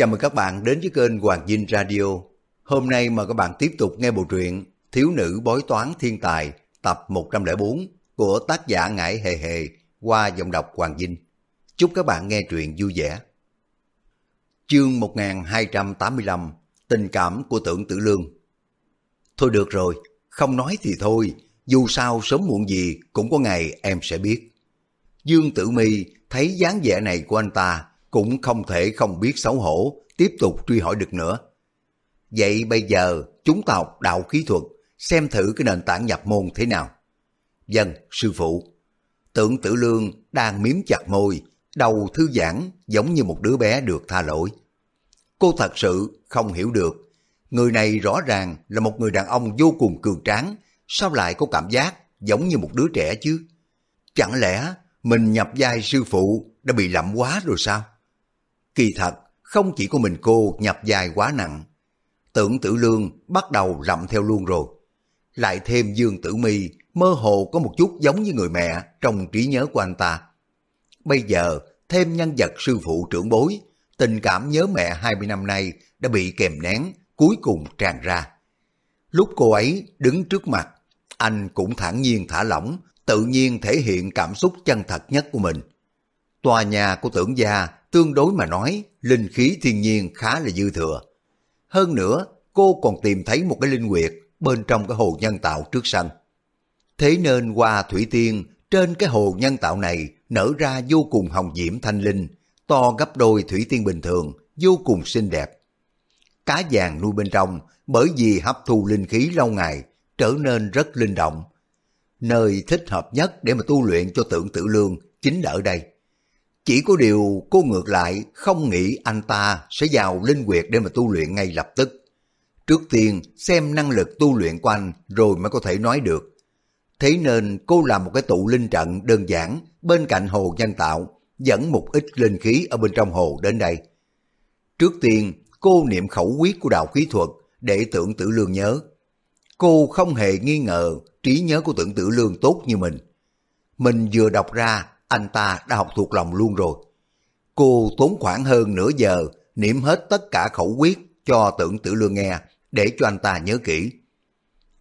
Chào mừng các bạn đến với kênh Hoàng Dinh Radio. Hôm nay mời các bạn tiếp tục nghe bộ truyện Thiếu nữ bói toán thiên tài tập 104 của tác giả Ngải Hề Hề qua giọng đọc Hoàng Dinh. Chúc các bạn nghe truyện vui vẻ. Chương 1285 Tình cảm của tưởng tử lương Thôi được rồi, không nói thì thôi, dù sao sớm muộn gì cũng có ngày em sẽ biết. Dương Tử Mi thấy dáng vẻ này của anh ta cũng không thể không biết xấu hổ, tiếp tục truy hỏi được nữa. Vậy bây giờ chúng ta học đạo khí thuật, xem thử cái nền tảng nhập môn thế nào. Dân, sư phụ. Tưởng tử lương đang miếm chặt môi, đầu thư giãn giống như một đứa bé được tha lỗi. Cô thật sự không hiểu được, người này rõ ràng là một người đàn ông vô cùng cường tráng, sao lại có cảm giác giống như một đứa trẻ chứ? Chẳng lẽ mình nhập vai sư phụ đã bị lậm quá rồi sao? Kỳ thật, không chỉ có mình cô nhập dài quá nặng. Tưởng tử lương bắt đầu rậm theo luôn rồi. Lại thêm Dương Tử Mi mơ hồ có một chút giống như người mẹ trong trí nhớ của anh ta. Bây giờ, thêm nhân vật sư phụ trưởng bối, tình cảm nhớ mẹ 20 năm nay đã bị kèm nén, cuối cùng tràn ra. Lúc cô ấy đứng trước mặt, anh cũng thản nhiên thả lỏng, tự nhiên thể hiện cảm xúc chân thật nhất của mình. Tòa nhà của tưởng gia tương đối mà nói, linh khí thiên nhiên khá là dư thừa. Hơn nữa, cô còn tìm thấy một cái linh quyệt bên trong cái hồ nhân tạo trước sân. Thế nên qua thủy tiên, trên cái hồ nhân tạo này nở ra vô cùng hồng diễm thanh linh, to gấp đôi thủy tiên bình thường, vô cùng xinh đẹp. Cá vàng nuôi bên trong bởi vì hấp thu linh khí lâu ngày trở nên rất linh động. Nơi thích hợp nhất để mà tu luyện cho tượng tự lương chính là ở đây. Chỉ có điều cô ngược lại không nghĩ anh ta sẽ vào linh quyệt để mà tu luyện ngay lập tức. Trước tiên xem năng lực tu luyện của anh rồi mới có thể nói được. Thế nên cô làm một cái tụ linh trận đơn giản bên cạnh hồ nhân tạo, dẫn một ít linh khí ở bên trong hồ đến đây. Trước tiên, cô niệm khẩu quyết của đạo khí thuật để tưởng tử lương nhớ. Cô không hề nghi ngờ trí nhớ của tưởng tử lương tốt như mình. Mình vừa đọc ra anh ta đã học thuộc lòng luôn rồi. Cô tốn khoảng hơn nửa giờ niệm hết tất cả khẩu quyết cho tưởng tử lương nghe để cho anh ta nhớ kỹ.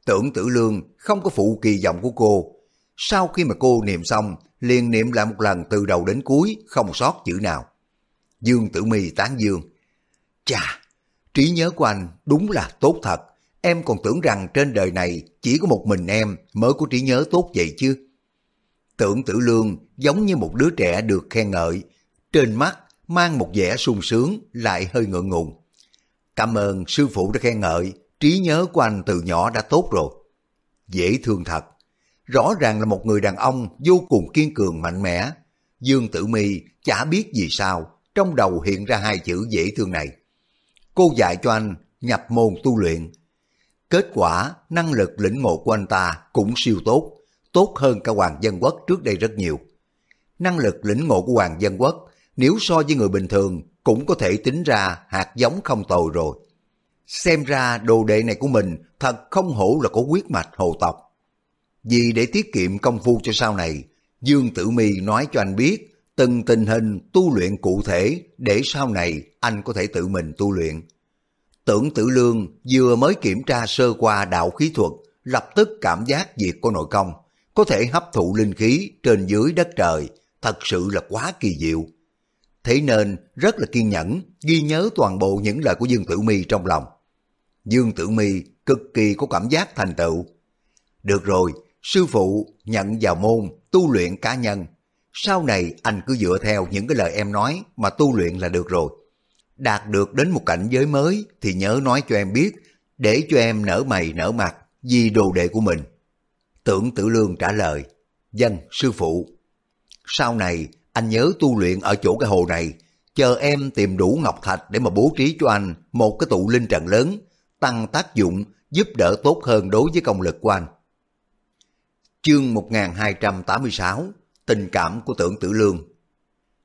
Tưởng tử lương không có phụ kỳ vọng của cô. Sau khi mà cô niệm xong, liền niệm lại một lần từ đầu đến cuối, không sót chữ nào. Dương tử mi tán dương. Chà, trí nhớ của anh đúng là tốt thật. Em còn tưởng rằng trên đời này chỉ có một mình em mới có trí nhớ tốt vậy chứ. Tưởng tử lương giống như một đứa trẻ được khen ngợi, trên mắt mang một vẻ sung sướng lại hơi ngượng ngùng. Cảm ơn sư phụ đã khen ngợi, trí nhớ của anh từ nhỏ đã tốt rồi. Dễ thương thật, rõ ràng là một người đàn ông vô cùng kiên cường mạnh mẽ. Dương Tử Mi chả biết gì sao, trong đầu hiện ra hai chữ dễ thương này. Cô dạy cho anh nhập môn tu luyện. Kết quả, năng lực lĩnh ngộ của anh ta cũng siêu tốt, tốt hơn cả Hoàng Dân Quốc trước đây rất nhiều. Năng lực lĩnh ngộ của Hoàng Dân Quốc nếu so với người bình thường cũng có thể tính ra hạt giống không tồi rồi. Xem ra đồ đệ này của mình thật không hổ là có quyết mạch hồ tộc. Vì để tiết kiệm công phu cho sau này, Dương Tử Mi nói cho anh biết từng tình hình tu luyện cụ thể để sau này anh có thể tự mình tu luyện. Tưởng Tử Lương vừa mới kiểm tra sơ qua đạo khí thuật, lập tức cảm giác việc của nội công, có thể hấp thụ linh khí trên dưới đất trời, thật sự là quá kỳ diệu. Thế nên rất là kiên nhẫn, ghi nhớ toàn bộ những lời của Dương Tử Mi trong lòng. Dương Tử Mi cực kỳ có cảm giác thành tựu. Được rồi, sư phụ nhận vào môn tu luyện cá nhân. Sau này anh cứ dựa theo những cái lời em nói mà tu luyện là được rồi. Đạt được đến một cảnh giới mới thì nhớ nói cho em biết để cho em nở mày nở mặt vì đồ đệ của mình. Tưởng tử lương trả lời, dân sư phụ. Sau này anh nhớ tu luyện ở chỗ cái hồ này, chờ em tìm đủ ngọc thạch để mà bố trí cho anh một cái tụ linh trận lớn, tăng tác dụng giúp đỡ tốt hơn đối với công lực của anh. Chương 1286 Tình cảm của tưởng tử lương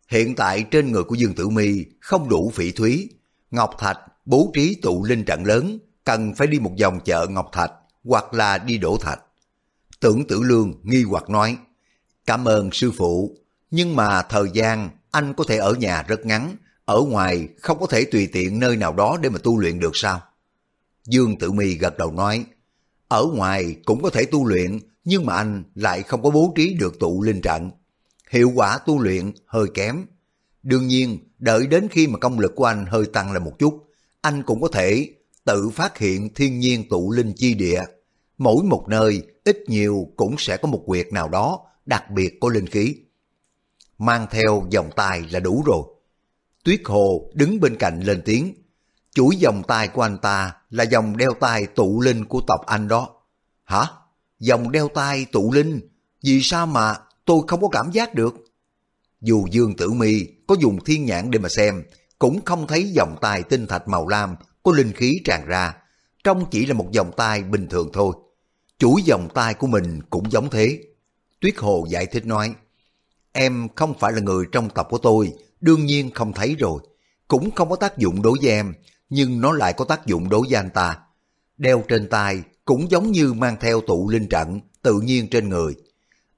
Hiện tại trên người của Dương Tử Mi không đủ phỉ thúy, Ngọc Thạch bố trí tụ linh trận lớn, cần phải đi một vòng chợ Ngọc Thạch hoặc là đi đổ thạch. Tưởng tử lương nghi hoặc nói, cảm ơn sư phụ, nhưng mà thời gian anh có thể ở nhà rất ngắn, ở ngoài không có thể tùy tiện nơi nào đó để mà tu luyện được sao? Dương Tử Mi gật đầu nói, ở ngoài cũng có thể tu luyện, nhưng mà anh lại không có bố trí được tụ linh trận. Hiệu quả tu luyện hơi kém. Đương nhiên, đợi đến khi mà công lực của anh hơi tăng lên một chút, anh cũng có thể tự phát hiện thiên nhiên tụ linh chi địa. Mỗi một nơi, ít nhiều cũng sẽ có một quyệt nào đó đặc biệt có linh khí. Mang theo dòng tay là đủ rồi. Tuyết Hồ đứng bên cạnh lên tiếng. Chuỗi dòng tay của anh ta là dòng đeo tay tụ linh của tộc anh đó. Hả? Dòng đeo tay tụ linh? Vì sao mà tôi không có cảm giác được? Dù Dương Tử Mi có dùng thiên nhãn để mà xem, cũng không thấy dòng tay tinh thạch màu lam có linh khí tràn ra. Trông chỉ là một dòng tay bình thường thôi. Chuỗi dòng tay của mình cũng giống thế. Tuyết Hồ giải thích nói, Em không phải là người trong tộc của tôi, đương nhiên không thấy rồi. Cũng không có tác dụng đối với em, nhưng nó lại có tác dụng đối với anh ta. Đeo trên tay cũng giống như mang theo tụ linh trận tự nhiên trên người.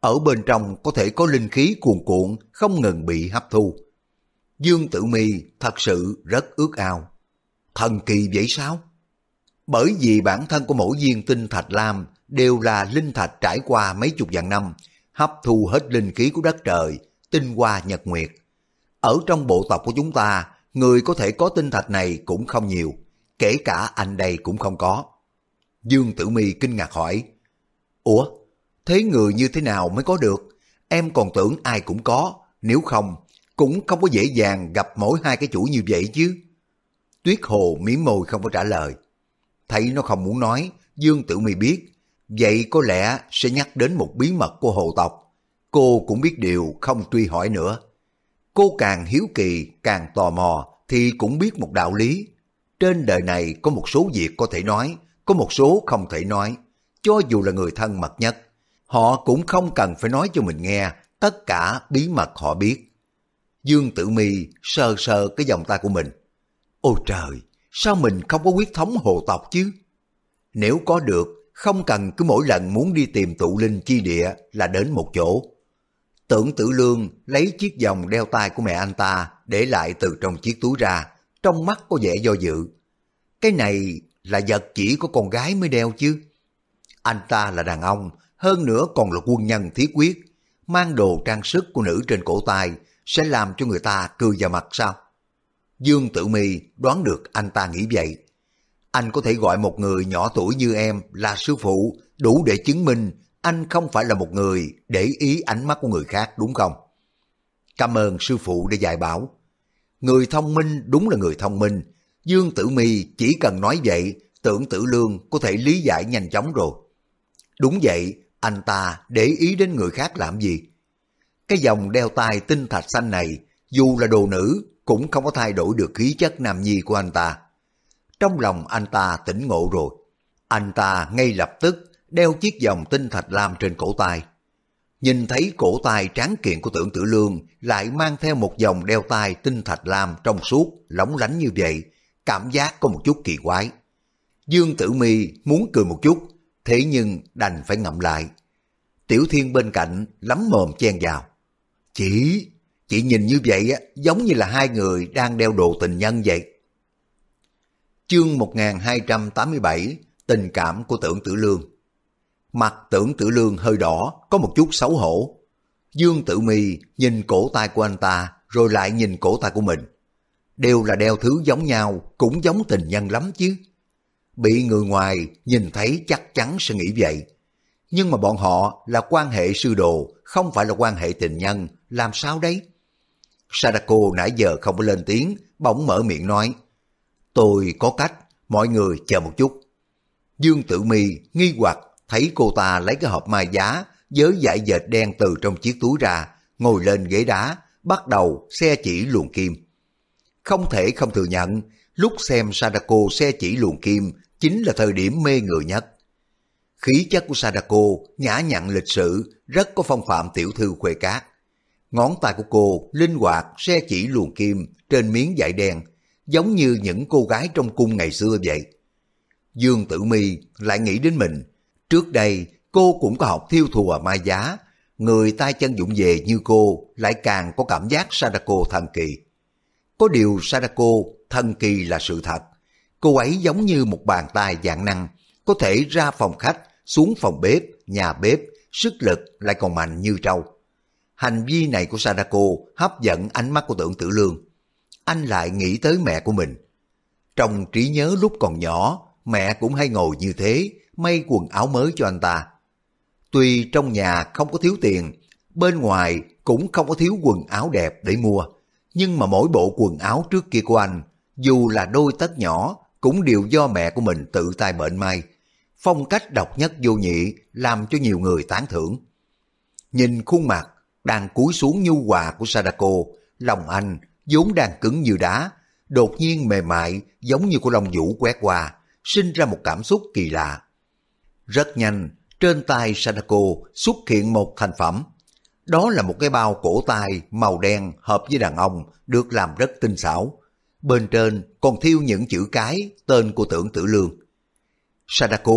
Ở bên trong có thể có linh khí cuồn cuộn không ngừng bị hấp thu. Dương Tử Mi thật sự rất ước ao. Thần kỳ vậy sao? Bởi vì bản thân của mỗi viên tinh thạch lam đều là linh thạch trải qua mấy chục vạn năm, hấp thu hết linh khí của đất trời, tinh hoa nhật nguyệt. Ở trong bộ tộc của chúng ta, người có thể có tinh thạch này cũng không nhiều, kể cả anh đây cũng không có. Dương Tử Mi kinh ngạc hỏi, Ủa, thế người như thế nào mới có được? Em còn tưởng ai cũng có, nếu không, cũng không có dễ dàng gặp mỗi hai cái chủ như vậy chứ. Tuyết Hồ miếm môi không có trả lời. Thấy nó không muốn nói, Dương Tử Mi biết, vậy có lẽ sẽ nhắc đến một bí mật của hồ tộc. Cô cũng biết điều không truy hỏi nữa. Cô càng hiếu kỳ, càng tò mò thì cũng biết một đạo lý. Trên đời này có một số việc có thể nói, có một số không thể nói. Cho dù là người thân mật nhất, họ cũng không cần phải nói cho mình nghe tất cả bí mật họ biết. Dương Tử Mi sờ sờ cái vòng tay của mình. Ôi trời, sao mình không có quyết thống hồ tộc chứ? Nếu có được, không cần cứ mỗi lần muốn đi tìm tụ linh chi địa là đến một chỗ. Tưởng tử lương lấy chiếc vòng đeo tay của mẹ anh ta để lại từ trong chiếc túi ra, trong mắt có vẻ do dự. Cái này là vật chỉ có con gái mới đeo chứ. Anh ta là đàn ông, hơn nữa còn là quân nhân thiết quyết, mang đồ trang sức của nữ trên cổ tay sẽ làm cho người ta cười vào mặt sao? Dương Tử Mi đoán được anh ta nghĩ vậy. Anh có thể gọi một người nhỏ tuổi như em là sư phụ đủ để chứng minh anh không phải là một người để ý ánh mắt của người khác đúng không? Cảm ơn sư phụ đã dạy bảo. Người thông minh đúng là người thông minh. Dương Tử Mi chỉ cần nói vậy, tưởng tử lương có thể lý giải nhanh chóng rồi. Đúng vậy, anh ta để ý đến người khác làm gì? Cái dòng đeo tay tinh thạch xanh này, dù là đồ nữ, cũng không có thay đổi được khí chất nam nhi của anh ta. Trong lòng anh ta tỉnh ngộ rồi. Anh ta ngay lập tức đeo chiếc vòng tinh thạch lam trên cổ tay. Nhìn thấy cổ tay tráng kiện của tưởng tử lương lại mang theo một vòng đeo tay tinh thạch lam trong suốt, lóng lánh như vậy, cảm giác có một chút kỳ quái. Dương Tử Mi muốn cười một chút, thế nhưng đành phải ngậm lại. Tiểu Thiên bên cạnh lắm mồm chen vào. Chỉ, chị nhìn như vậy á, giống như là hai người đang đeo đồ tình nhân vậy. Chương 1287 Tình cảm của tưởng tử lương Mặt tưởng tử lương hơi đỏ, có một chút xấu hổ. Dương tử mi nhìn cổ tay của anh ta, rồi lại nhìn cổ tay của mình. Đều là đeo thứ giống nhau, cũng giống tình nhân lắm chứ. Bị người ngoài nhìn thấy chắc chắn sẽ nghĩ vậy. Nhưng mà bọn họ là quan hệ sư đồ, không phải là quan hệ tình nhân, làm sao đấy? Sadako nãy giờ không có lên tiếng, bỗng mở miệng nói. Tôi có cách, mọi người chờ một chút. Dương Tử Mi nghi hoặc thấy cô ta lấy cái hộp mai giá với dải dệt đen từ trong chiếc túi ra, ngồi lên ghế đá, bắt đầu xe chỉ luồng kim. Không thể không thừa nhận, lúc xem Sadako xe chỉ luồng kim chính là thời điểm mê người nhất. Khí chất của Sadako nhã nhặn lịch sự, rất có phong phạm tiểu thư khuê cát. Ngón tay của cô linh hoạt xe chỉ luồng kim trên miếng vải đen, giống như những cô gái trong cung ngày xưa vậy. Dương Tử Mi lại nghĩ đến mình, trước đây cô cũng có học thiêu thùa mai giá, người tay chân dụng về như cô lại càng có cảm giác Sadako thần kỳ. Có điều Sadako thần kỳ là sự thật. Cô ấy giống như một bàn tay dạng năng, có thể ra phòng khách, xuống phòng bếp, nhà bếp, sức lực lại còn mạnh như trâu. Hành vi này của Sadako hấp dẫn ánh mắt của tưởng tử lương. Anh lại nghĩ tới mẹ của mình. Trong trí nhớ lúc còn nhỏ, mẹ cũng hay ngồi như thế, may quần áo mới cho anh ta. Tuy trong nhà không có thiếu tiền, bên ngoài cũng không có thiếu quần áo đẹp để mua, nhưng mà mỗi bộ quần áo trước kia của anh, dù là đôi tất nhỏ, cũng đều do mẹ của mình tự tay bệnh may. Phong cách độc nhất vô nhị làm cho nhiều người tán thưởng. Nhìn khuôn mặt đang cúi xuống nhu hòa của Sadako, lòng anh vốn đang cứng như đá, đột nhiên mềm mại giống như của lông vũ quét qua, sinh ra một cảm xúc kỳ lạ. Rất nhanh, trên tay Sadako xuất hiện một thành phẩm. Đó là một cái bao cổ tay màu đen hợp với đàn ông được làm rất tinh xảo. Bên trên còn thiêu những chữ cái tên của tưởng tử lương. Sadako,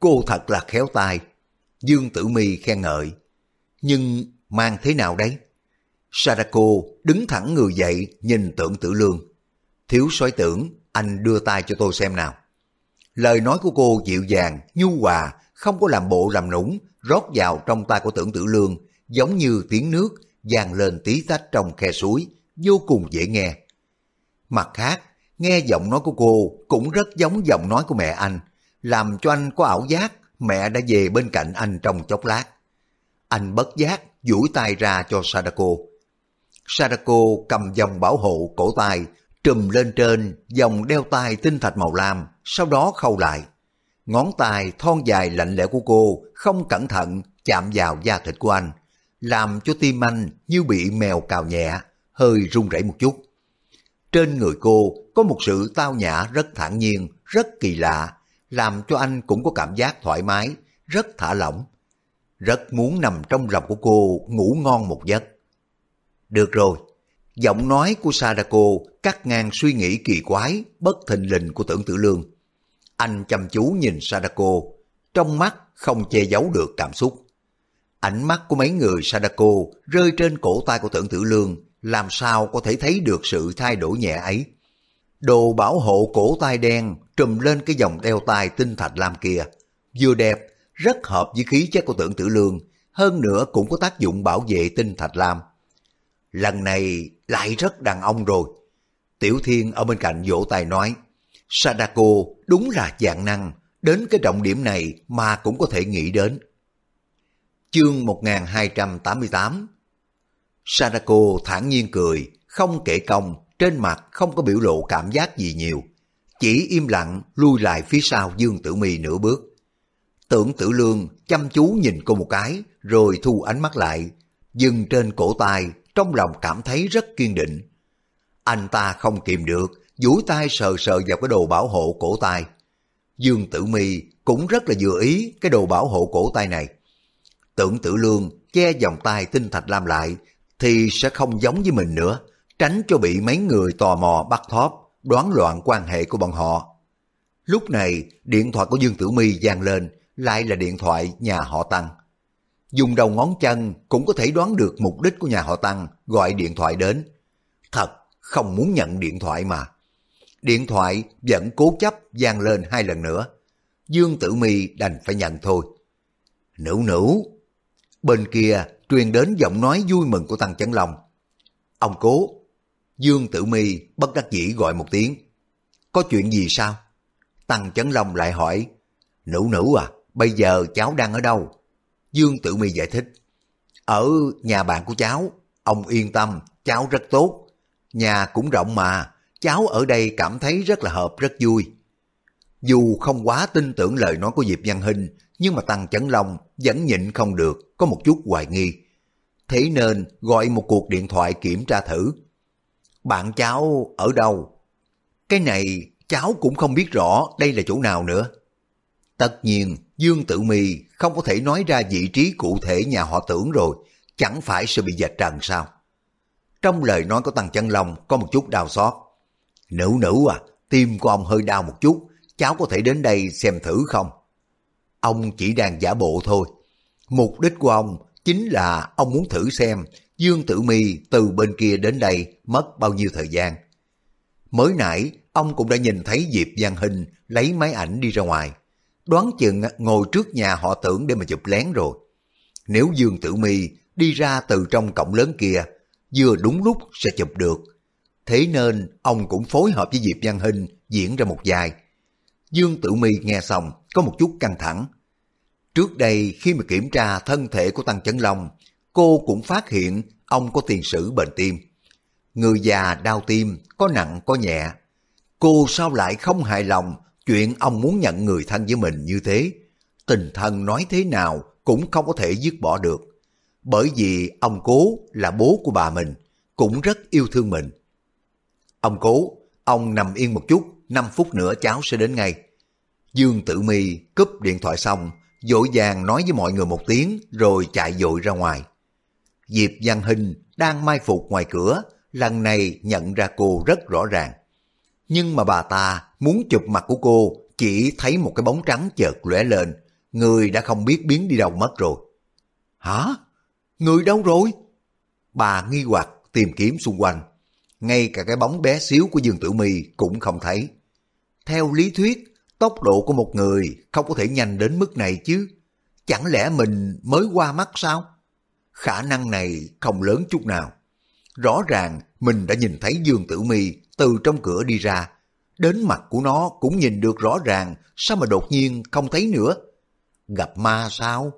cô thật là khéo tay. Dương Tử Mi khen ngợi. Nhưng mang thế nào đấy? Sadako đứng thẳng người dậy nhìn tưởng tử lương. Thiếu soái tưởng, anh đưa tay cho tôi xem nào. Lời nói của cô dịu dàng, nhu hòa, không có làm bộ làm nũng, rót vào trong tay của tưởng tử lương, giống như tiếng nước vang lên tí tách trong khe suối, vô cùng dễ nghe. Mặt khác, nghe giọng nói của cô cũng rất giống giọng nói của mẹ anh, làm cho anh có ảo giác mẹ đã về bên cạnh anh trong chốc lát. Anh bất giác duỗi tay ra cho Sadako. Sadako cầm vòng bảo hộ cổ tay, trùm lên trên vòng đeo tay tinh thạch màu lam, sau đó khâu lại. Ngón tay thon dài lạnh lẽo của cô không cẩn thận chạm vào da thịt của anh, làm cho tim anh như bị mèo cào nhẹ, hơi run rẩy một chút. Trên người cô có một sự tao nhã rất thản nhiên, rất kỳ lạ, làm cho anh cũng có cảm giác thoải mái, rất thả lỏng. Rất muốn nằm trong lòng của cô ngủ ngon một giấc. Được rồi, giọng nói của Sadako cắt ngang suy nghĩ kỳ quái, bất thình lình của tưởng tử lương. Anh chăm chú nhìn Sadako, trong mắt không che giấu được cảm xúc. Ánh mắt của mấy người Sadako rơi trên cổ tay của tưởng tử lương, làm sao có thể thấy được sự thay đổi nhẹ ấy. Đồ bảo hộ cổ tay đen trùm lên cái dòng đeo tay tinh thạch lam kia, vừa đẹp, rất hợp với khí chất của tưởng tử lương, hơn nữa cũng có tác dụng bảo vệ tinh thạch lam. Lần này lại rất đàn ông rồi. Tiểu Thiên ở bên cạnh vỗ tay nói, Sadako đúng là dạng năng, đến cái trọng điểm này mà cũng có thể nghĩ đến. Chương 1288 Sadako thản nhiên cười, không kể công, trên mặt không có biểu lộ cảm giác gì nhiều. Chỉ im lặng lui lại phía sau Dương Tử Mi nửa bước. Tưởng Tử Lương chăm chú nhìn cô một cái, rồi thu ánh mắt lại, dừng trên cổ tay, trong lòng cảm thấy rất kiên định. Anh ta không kìm được, duỗi tay sờ sờ vào cái đồ bảo hộ cổ tay. Dương Tử Mi cũng rất là vừa ý cái đồ bảo hộ cổ tay này. Tưởng Tử Lương che vòng tay tinh thạch lam lại thì sẽ không giống với mình nữa, tránh cho bị mấy người tò mò bắt thóp, đoán loạn quan hệ của bọn họ. Lúc này, điện thoại của Dương Tử Mi vang lên, lại là điện thoại nhà họ Tăng. Dùng đầu ngón chân cũng có thể đoán được mục đích của nhà họ Tăng gọi điện thoại đến. Thật, không muốn nhận điện thoại mà. Điện thoại vẫn cố chấp vang lên hai lần nữa. Dương Tử Mi đành phải nhận thôi. Nữ nữ. Bên kia truyền đến giọng nói vui mừng của Tăng Chấn Long. Ông cố. Dương Tử Mi bất đắc dĩ gọi một tiếng. Có chuyện gì sao? Tăng Chấn Long lại hỏi. Nữ nữ à, bây giờ cháu đang ở đâu? Dương Tử Mi giải thích. Ở nhà bạn của cháu, ông yên tâm, cháu rất tốt. Nhà cũng rộng mà, cháu ở đây cảm thấy rất là hợp, rất vui. Dù không quá tin tưởng lời nói của Diệp Văn Hinh, nhưng mà Tăng Chấn Long vẫn nhịn không được, có một chút hoài nghi. Thế nên gọi một cuộc điện thoại kiểm tra thử. Bạn cháu ở đâu? Cái này cháu cũng không biết rõ đây là chỗ nào nữa. Tất nhiên, Dương Tử Mi không có thể nói ra vị trí cụ thể nhà họ tưởng rồi, chẳng phải sẽ bị dạch trần sao? Trong lời nói của Tăng Chân Long có một chút đau xót. Nữ nữ à, tim của ông hơi đau một chút, cháu có thể đến đây xem thử không? Ông chỉ đang giả bộ thôi. Mục đích của ông chính là ông muốn thử xem Dương Tử Mi từ bên kia đến đây mất bao nhiêu thời gian. Mới nãy, ông cũng đã nhìn thấy Diệp Giang Hình lấy máy ảnh đi ra ngoài. Đoán chừng ngồi trước nhà họ tưởng để mà chụp lén rồi. Nếu Dương Tử Mi đi ra từ trong cổng lớn kia, vừa đúng lúc sẽ chụp được. Thế nên ông cũng phối hợp với Diệp Văn Hình diễn ra một dài. Dương Tử Mi nghe xong có một chút căng thẳng. Trước đây khi mà kiểm tra thân thể của Tăng Chấn Long, cô cũng phát hiện ông có tiền sử bệnh tim. Người già đau tim, có nặng có nhẹ. Cô sao lại không hài lòng chuyện ông muốn nhận người thân với mình như thế? Tình thân nói thế nào cũng không có thể dứt bỏ được. Bởi vì ông cố là bố của bà mình, cũng rất yêu thương mình. Ông cố, ông nằm yên một chút, 5 phút nữa cháu sẽ đến ngay. Dương Tử Mi cúp điện thoại xong, dội vàng nói với mọi người một tiếng rồi chạy dội ra ngoài. Diệp Văn Hình đang mai phục ngoài cửa, lần này nhận ra cô rất rõ ràng. Nhưng mà bà ta muốn chụp mặt của cô chỉ thấy một cái bóng trắng chợt lóe lên, người đã không biết biến đi đâu mất rồi. Hả? Người đâu rồi? Bà nghi hoặc tìm kiếm xung quanh. Ngay cả cái bóng bé xíu của Dương Tử Mi cũng không thấy. Theo lý thuyết, tốc độ của một người không có thể nhanh đến mức này chứ. Chẳng lẽ mình mới qua mắt sao? Khả năng này không lớn chút nào. Rõ ràng mình đã nhìn thấy Dương Tử Mi từ trong cửa đi ra. Đến mặt của nó cũng nhìn được rõ ràng, sao mà đột nhiên không thấy nữa? Gặp ma sao?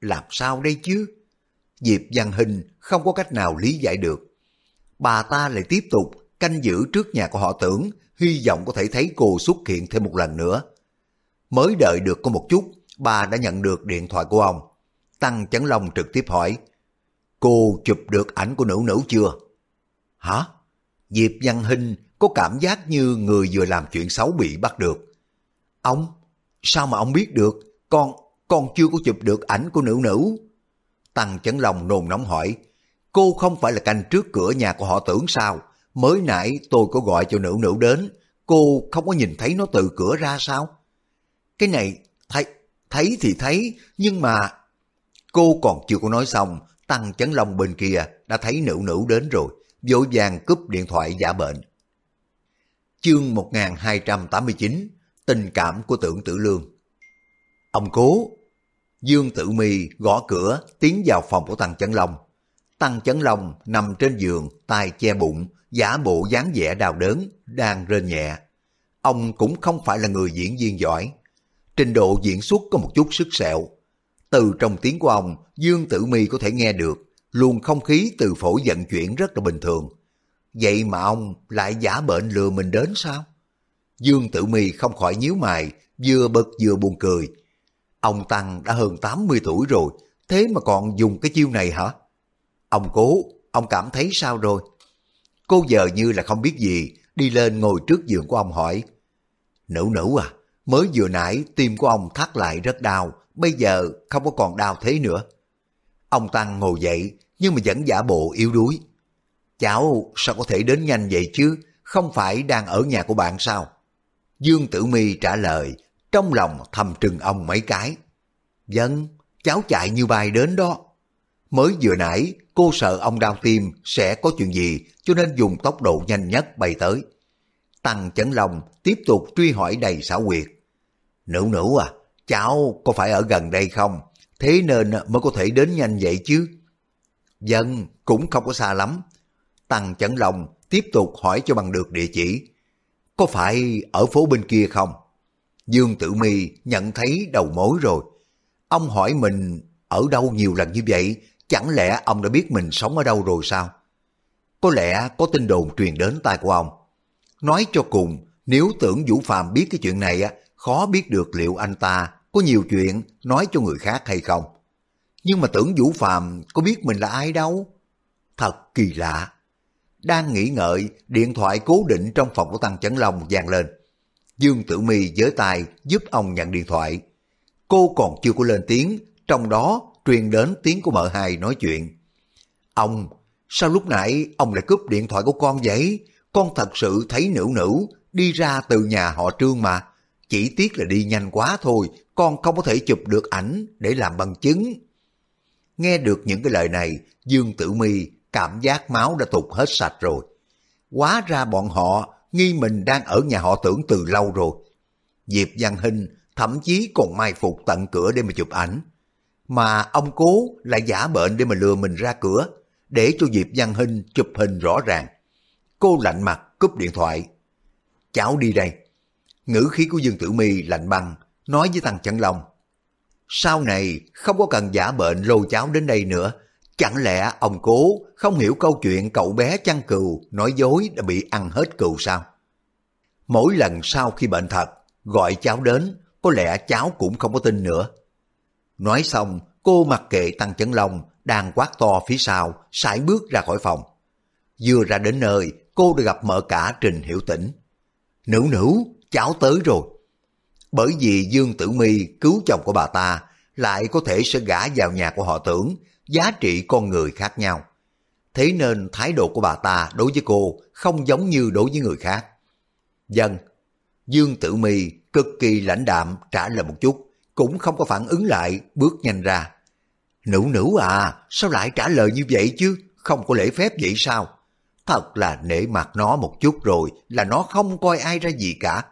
Làm sao đây chứ? Diệp Văn Hình không có cách nào lý giải được. Bà ta lại tiếp tục canh giữ trước nhà của họ tưởng, hy vọng có thể thấy cô xuất hiện thêm một lần nữa. Mới đợi được có một chút, bà đã nhận được điện thoại của ông. Tăng Chấn Long trực tiếp hỏi, cô chụp được ảnh của nữ nữ chưa? Hả? Diệp Văn Hinh có cảm giác như người vừa làm chuyện xấu bị bắt được. Ông, sao mà ông biết được? Con, con chưa có chụp được ảnh của nữ nữ. Tăng Chấn Long nồn nóng hỏi, cô không phải là canh trước cửa nhà của họ tưởng sao? Mới nãy tôi có gọi cho nữ nữ đến, cô không có nhìn thấy nó từ cửa ra sao? Cái này, thấy, thấy thì thấy, nhưng mà... Cô còn chưa có nói xong, Tăng Chấn Long bên kia đã thấy nữ nữ đến rồi, vội vàng cúp điện thoại giả bệnh. Chương 1289 Tình cảm của tưởng tử lương Ông cố Dương Tử Mi gõ cửa tiến vào phòng của Tăng Chấn Long. Tăng Chấn Long nằm trên giường, tay che bụng, giả bộ dáng vẻ đau đớn, đang rên nhẹ. Ông cũng không phải là người diễn viên giỏi. Trình độ diễn xuất có một chút sức sẹo. Từ trong tiếng của ông, Dương Tử Mi có thể nghe được, luồng không khí từ phổi vận chuyển rất là bình thường. Vậy mà ông lại giả bệnh lừa mình đến sao? Dương Tử Mi không khỏi nhíu mày, vừa bực vừa buồn cười. Ông Tăng đã hơn 80 tuổi rồi, thế mà còn dùng cái chiêu này hả? Ông cố, ông cảm thấy sao rồi? Cô giờ như là không biết gì, đi lên ngồi trước giường của ông hỏi. Nữ nữ à, mới vừa nãy tim của ông thắt lại rất đau, bây giờ không có còn đau thế nữa. Ông Tăng ngồi dậy, nhưng mà vẫn giả bộ yếu đuối. Cháu sao có thể đến nhanh vậy chứ, không phải đang ở nhà của bạn sao? Dương Tử Mi trả lời, trong lòng thầm trừng ông mấy cái. Dân, cháu chạy như bay đến đó. Mới vừa nãy, cô sợ ông đau tim sẽ có chuyện gì cho nên dùng tốc độ nhanh nhất bay tới. Tăng chấn lòng tiếp tục truy hỏi đầy xảo quyệt. Nữ nữ à, cháu có phải ở gần đây không? Thế nên mới có thể đến nhanh vậy chứ. Dân cũng không có xa lắm. Tăng chẩn lòng tiếp tục hỏi cho bằng được địa chỉ. Có phải ở phố bên kia không? Dương Tử Mi nhận thấy đầu mối rồi. Ông hỏi mình ở đâu nhiều lần như vậy, chẳng lẽ ông đã biết mình sống ở đâu rồi sao? Có lẽ có tin đồn truyền đến tai của ông. Nói cho cùng, nếu tưởng Vũ Phạm biết cái chuyện này, á, khó biết được liệu anh ta có nhiều chuyện nói cho người khác hay không. Nhưng mà tưởng Vũ Phạm có biết mình là ai đâu. Thật kỳ lạ. Đang nghĩ ngợi, điện thoại cố định trong phòng của Tăng Chấn Long vang lên. Dương Tử Mi giới tay giúp ông nhận điện thoại. Cô còn chưa có lên tiếng, trong đó truyền đến tiếng của mợ hai nói chuyện. Ông, sao lúc nãy ông lại cướp điện thoại của con vậy? Con thật sự thấy nữ nữ đi ra từ nhà họ trương mà. Chỉ tiếc là đi nhanh quá thôi, con không có thể chụp được ảnh để làm bằng chứng. Nghe được những cái lời này, Dương Tử Mi cảm giác máu đã tụt hết sạch rồi. Quá ra bọn họ nghi mình đang ở nhà họ tưởng từ lâu rồi. Diệp Văn Hinh thậm chí còn mai phục tận cửa để mà chụp ảnh. Mà ông cố lại giả bệnh để mà lừa mình ra cửa, để cho Diệp Văn Hinh chụp hình rõ ràng. Cô lạnh mặt cúp điện thoại. Cháu đi đây. Ngữ khí của Dương Tử My lạnh băng, nói với thằng Chấn Long. Sau này không có cần giả bệnh lôi cháu đến đây nữa. Chẳng lẽ ông cố không hiểu câu chuyện cậu bé chăn cừu nói dối đã bị ăn hết cừu sao? Mỗi lần sau khi bệnh thật, gọi cháu đến, có lẽ cháu cũng không có tin nữa. Nói xong, cô mặc kệ Tăng Chấn Long đang quát to phía sau, sải bước ra khỏi phòng. Vừa ra đến nơi, cô đã gặp mợ cả Trình Hiểu Tĩnh. Nữ nữ, cháu tới rồi. Bởi vì Dương Tử My cứu chồng của bà ta lại có thể sẽ gả vào nhà của họ tưởng, giá trị con người khác nhau. Thế nên thái độ của bà ta đối với cô không giống như đối với người khác. Dân, Dương Tử My cực kỳ lãnh đạm trả lời một chút, cũng không có phản ứng lại, bước nhanh ra. Nữ nữ à, sao lại trả lời như vậy chứ, không có lễ phép vậy sao? Thật là nể mặt nó một chút rồi là nó không coi ai ra gì cả.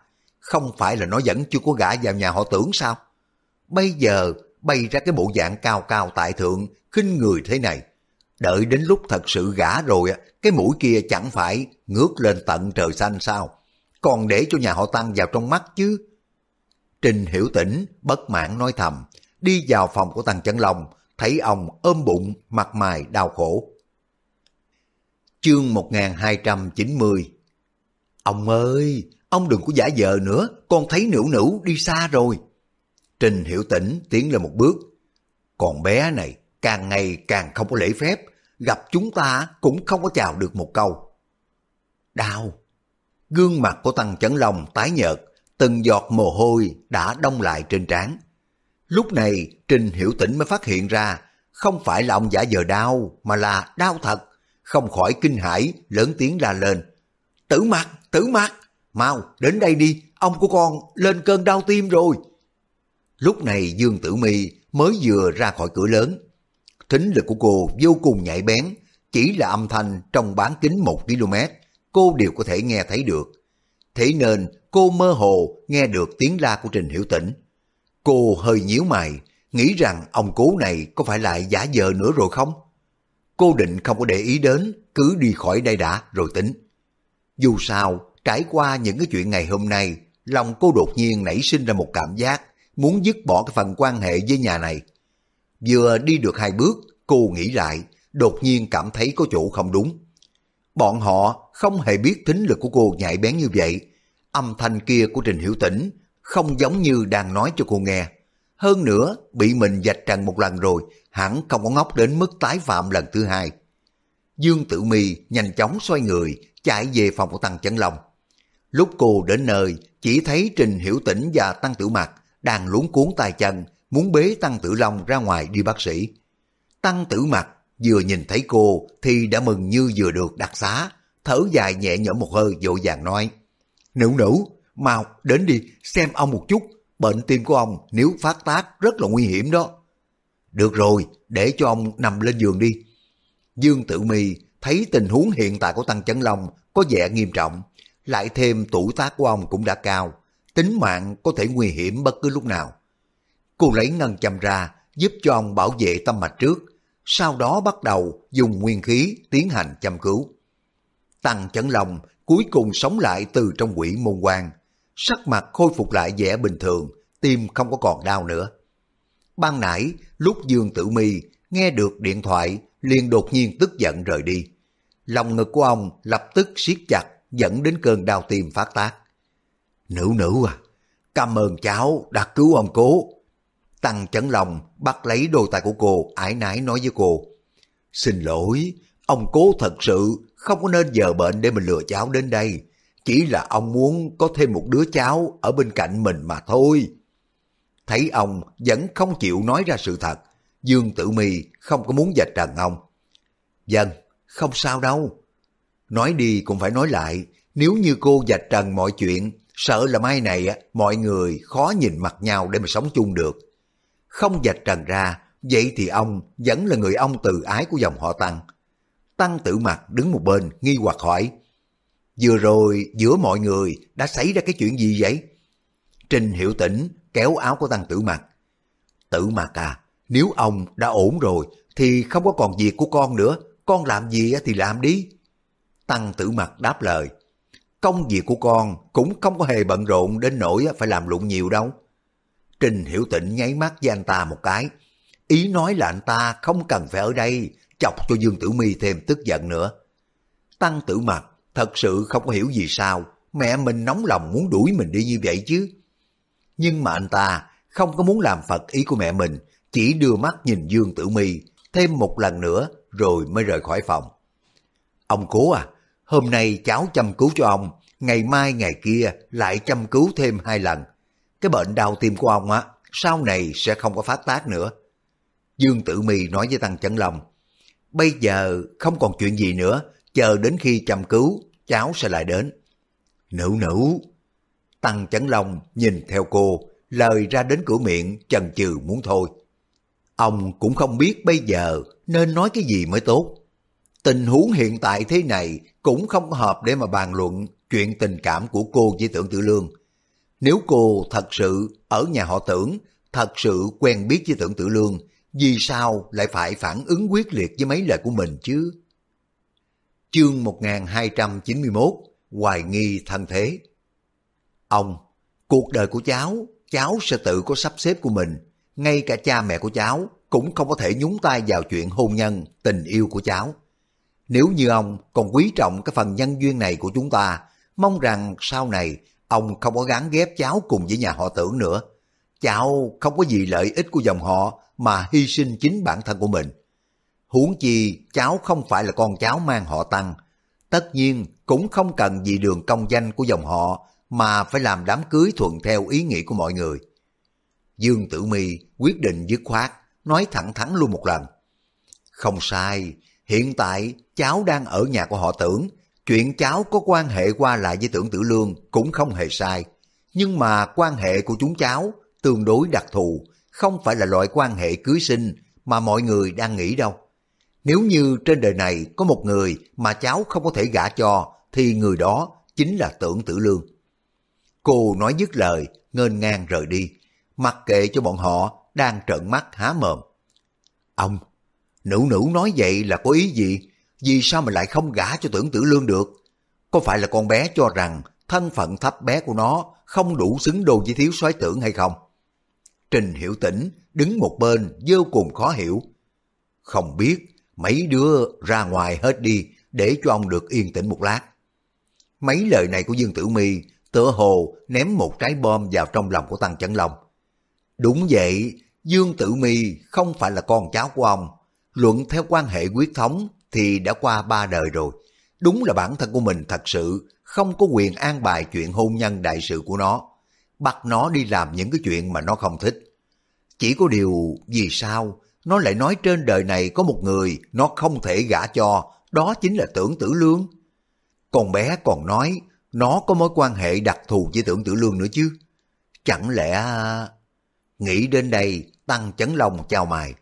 Không phải là nó vẫn chưa có gả vào nhà họ tưởng sao? Bây giờ bay ra cái bộ dạng cao cao tại thượng, khinh người thế này. Đợi đến lúc thật sự gả rồi, cái mũi kia chẳng phải ngước lên tận trời xanh sao? Còn để cho nhà họ Tăng vào trong mắt chứ. Trình hiểu tỉnh, bất mãn nói thầm, đi vào phòng của Tăng Chấn Long, thấy ông ôm bụng, mặt mày đau khổ. Chương 1290 Ông ơi, ông đừng có giả vờ nữa, con thấy nữ nữ đi xa rồi. Trình Hiểu Tĩnh tiến lên một bước. Còn bé này càng ngày càng không có lễ phép, gặp chúng ta cũng không có chào được một câu. Đau. Gương mặt của Tăng Chấn Long tái nhợt, từng giọt mồ hôi đã đông lại trên trán. Lúc này Trình Hiểu Tĩnh mới phát hiện ra không phải là ông giả vờ đau mà là đau thật, không khỏi kinh hãi lớn tiếng la lên. Tử mặt, tử mặt, mau đến đây đi, ông của con lên cơn đau tim rồi. Lúc này Dương Tử Mi mới vừa ra khỏi cửa lớn. Thính lực của cô vô cùng nhạy bén, chỉ là âm thanh trong bán kính một km, cô đều có thể nghe thấy được. Thế nên cô mơ hồ nghe được tiếng la của Trình Hiểu Tĩnh. Cô hơi nhíu mày, nghĩ rằng ông cố này có phải lại giả vờ nữa rồi không? Cô định không có để ý đến, cứ đi khỏi đây đã rồi tính. Dù sao, trải qua những cái chuyện ngày hôm nay, lòng cô đột nhiên nảy sinh ra một cảm giác muốn dứt bỏ cái phần quan hệ với nhà này. Vừa đi được hai bước, cô nghĩ lại, đột nhiên cảm thấy có chỗ không đúng. Bọn họ không hề biết thính lực của cô nhạy bén như vậy. Âm thanh kia của Trình Hiểu Tĩnh không giống như đang nói cho cô nghe. Hơn nữa, bị mình dạch trần một lần rồi, hẳn không có ngốc đến mức tái phạm lần thứ hai. Dương Tử Mi nhanh chóng xoay người, chạy về phòng của Tăng Chấn Long. Lúc cô đến nơi, chỉ thấy Trình Hiểu Tĩnh và Tăng Tử Mạc đang luống cuốn tay chân, muốn bế Tăng Tử Long ra ngoài đi bác sĩ. Tăng Tử Mặt vừa nhìn thấy cô thì đã mừng như vừa được đặc xá, thở dài nhẹ nhõm một hơi vội vàng nói. Nữ nữ, mau đến đi xem ông một chút, bệnh tim của ông nếu phát tác rất là nguy hiểm đó. Được rồi, để cho ông nằm lên giường đi. Dương Tử Mi thấy tình huống hiện tại của Tăng Chấn Long có vẻ nghiêm trọng, lại thêm tuổi tác của ông cũng đã cao, tính mạng có thể nguy hiểm bất cứ lúc nào. Cô lấy ngân châm ra, giúp cho ông bảo vệ tâm mạch trước, sau đó bắt đầu dùng nguyên khí tiến hành châm cứu. Tăng chấn lòng cuối cùng sống lại từ trong quỷ môn quan, sắc mặt khôi phục lại vẻ bình thường, tim không có còn đau nữa. Ban nãy, lúc Dương Tử Mi nghe được điện thoại, liền đột nhiên tức giận rời đi. Lòng ngực của ông lập tức siết chặt, dẫn đến cơn đau tim phát tác. Nữ nữ à, cảm ơn cháu đã cứu ông cố. Tăng chấn lòng bắt lấy đôi tay của cô, ải nái nói với cô. Xin lỗi, ông cố thật sự không có nên giờ bệnh để mình lừa cháu đến đây. Chỉ là ông muốn có thêm một đứa cháu ở bên cạnh mình mà thôi. Thấy ông vẫn không chịu nói ra sự thật, Dương Tử Mi không có muốn dạch trần ông. Dân, không sao đâu. Nói đi cũng phải nói lại, nếu như cô dạch trần mọi chuyện sợ là mai này mọi người khó nhìn mặt nhau để mà sống chung được. Không dạch trần ra, vậy thì ông vẫn là người ông từ ái của dòng họ Tăng. Tăng tử mặt đứng một bên nghi hoặc hỏi, vừa rồi giữa mọi người đã xảy ra cái chuyện gì vậy? Trình Hiệu Tĩnh kéo áo của Tăng Tử mặt. Tử mặt à, nếu ông đã ổn rồi thì không có còn việc của con nữa, con làm gì thì làm đi. Tăng Tử Mặc đáp lời, công việc của con cũng không có hề bận rộn đến nỗi phải làm lụng nhiều đâu. Trình Hiểu Tịnh nháy mắt với anh ta một cái. Ý nói là anh ta không cần phải ở đây, chọc cho Dương Tử Mi thêm tức giận nữa. Tăng Tử Mặc thật sự không có hiểu gì sao mẹ mình nóng lòng muốn đuổi mình đi như vậy chứ. Nhưng mà anh ta không có muốn làm phật ý của mẹ mình, chỉ đưa mắt nhìn Dương Tử Mi thêm một lần nữa rồi mới rời khỏi phòng. Ông cố à, hôm nay cháu chăm cứu cho ông, ngày mai ngày kia lại chăm cứu thêm hai lần. Cái bệnh đau tim của ông á, sau này sẽ không có phát tác nữa. Dương Tử Mi nói với Tăng Chấn Long, bây giờ không còn chuyện gì nữa, chờ đến khi chăm cứu, cháu sẽ lại đến. Nữ nữ, Tăng Chấn Long nhìn theo cô, lời ra đến cửa miệng chần chừ muốn thôi. Ông cũng không biết bây giờ nên nói cái gì mới tốt. Tình huống hiện tại thế này cũng không hợp để mà bàn luận chuyện tình cảm của cô với tưởng tử lương. Nếu cô thật sự ở nhà họ tưởng, thật sự quen biết với tưởng tử lương, vì sao lại phải phản ứng quyết liệt với mấy lời của mình chứ? Chương 1291 Hoài nghi thân thế Ông, cuộc đời của cháu, cháu sẽ tự có sắp xếp của mình. Ngay cả cha mẹ của cháu cũng không có thể nhúng tay vào chuyện hôn nhân, tình yêu của cháu. Nếu như ông còn quý trọng cái phần nhân duyên này của chúng ta, mong rằng sau này ông không có gắn ghép cháu cùng với nhà họ tưởng nữa. Cháu không có gì lợi ích của dòng họ mà hy sinh chính bản thân của mình. Huống chi cháu không phải là con cháu mang họ Tăng. Tất nhiên cũng không cần vì đường công danh của dòng họ mà phải làm đám cưới thuận theo ý nghĩ của mọi người. Dương Tử Mi quyết định dứt khoát, nói thẳng thắn luôn một lần. Không sai, hiện tại cháu đang ở nhà của họ tưởng, chuyện cháu có quan hệ qua lại với tưởng tử lương cũng không hề sai. Nhưng mà quan hệ của chúng cháu tương đối đặc thù, không phải là loại quan hệ cưới sinh mà mọi người đang nghĩ đâu. Nếu như trên đời này có một người mà cháu không có thể gả cho, thì người đó chính là tưởng tử lương. Cô nói dứt lời, ngên ngang rời đi, mặc kệ cho bọn họ đang trợn mắt há mồm. Ông, nữ nữ nói vậy là có ý gì? Vì sao mà lại không gả cho tưởng tử lương được? Có phải là con bé cho rằng thân phận thấp bé của nó không đủ xứng đôi với thiếu soái tưởng hay không? Trình Hiểu Tĩnh đứng một bên vô cùng khó hiểu. Không biết, mấy đứa ra ngoài hết đi để cho ông được yên tĩnh một lát. Mấy lời này của Dương Tử Mi tựa hồ ném một trái bom vào trong lòng của Tăng Chấn Long. Đúng vậy, Dương Tử Mi không phải là con cháu của ông. Luận theo quan hệ quyết thống thì đã qua ba đời rồi. Đúng là bản thân của mình thật sự không có quyền an bài chuyện hôn nhân đại sự của nó. Bắt nó đi làm những cái chuyện mà nó không thích. Chỉ có điều vì sao nó lại nói trên đời này có một người nó không thể gả cho, đó chính là tưởng tử lương. còn bé còn nói nó có mối quan hệ đặc thù với tưởng tử lương nữa chứ. Chẳng lẽ... Nghĩ đến đây, Tăng Chấn lòng chào mày.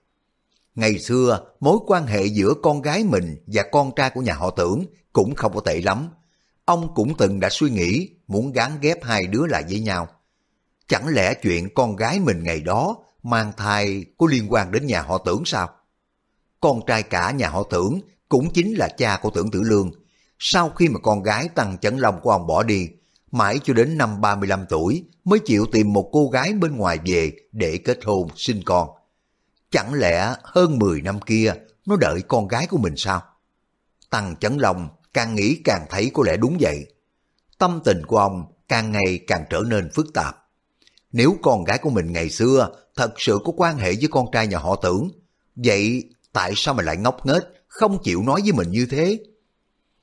Ngày xưa, mối quan hệ giữa con gái mình và con trai của nhà họ tưởng cũng không có tệ lắm. Ông cũng từng đã suy nghĩ muốn gắn ghép hai đứa lại với nhau. Chẳng lẽ chuyện con gái mình ngày đó mang thai có liên quan đến nhà họ tưởng sao? Con trai cả nhà họ tưởng cũng chính là cha của tưởng tử lương. Sau khi mà con gái Tăng Chấn Long của ông bỏ đi, mãi cho đến năm 35 tuổi mới chịu tìm một cô gái bên ngoài về để kết hôn sinh con. Chẳng lẽ hơn 10 năm kia nó đợi con gái của mình sao? Tăng chấn lòng càng nghĩ càng thấy có lẽ đúng vậy. Tâm tình của ông càng ngày càng trở nên phức tạp. Nếu con gái của mình ngày xưa thật sự có quan hệ với con trai nhà họ tưởng, vậy tại sao mà lại ngốc nghếch, không chịu nói với mình như thế?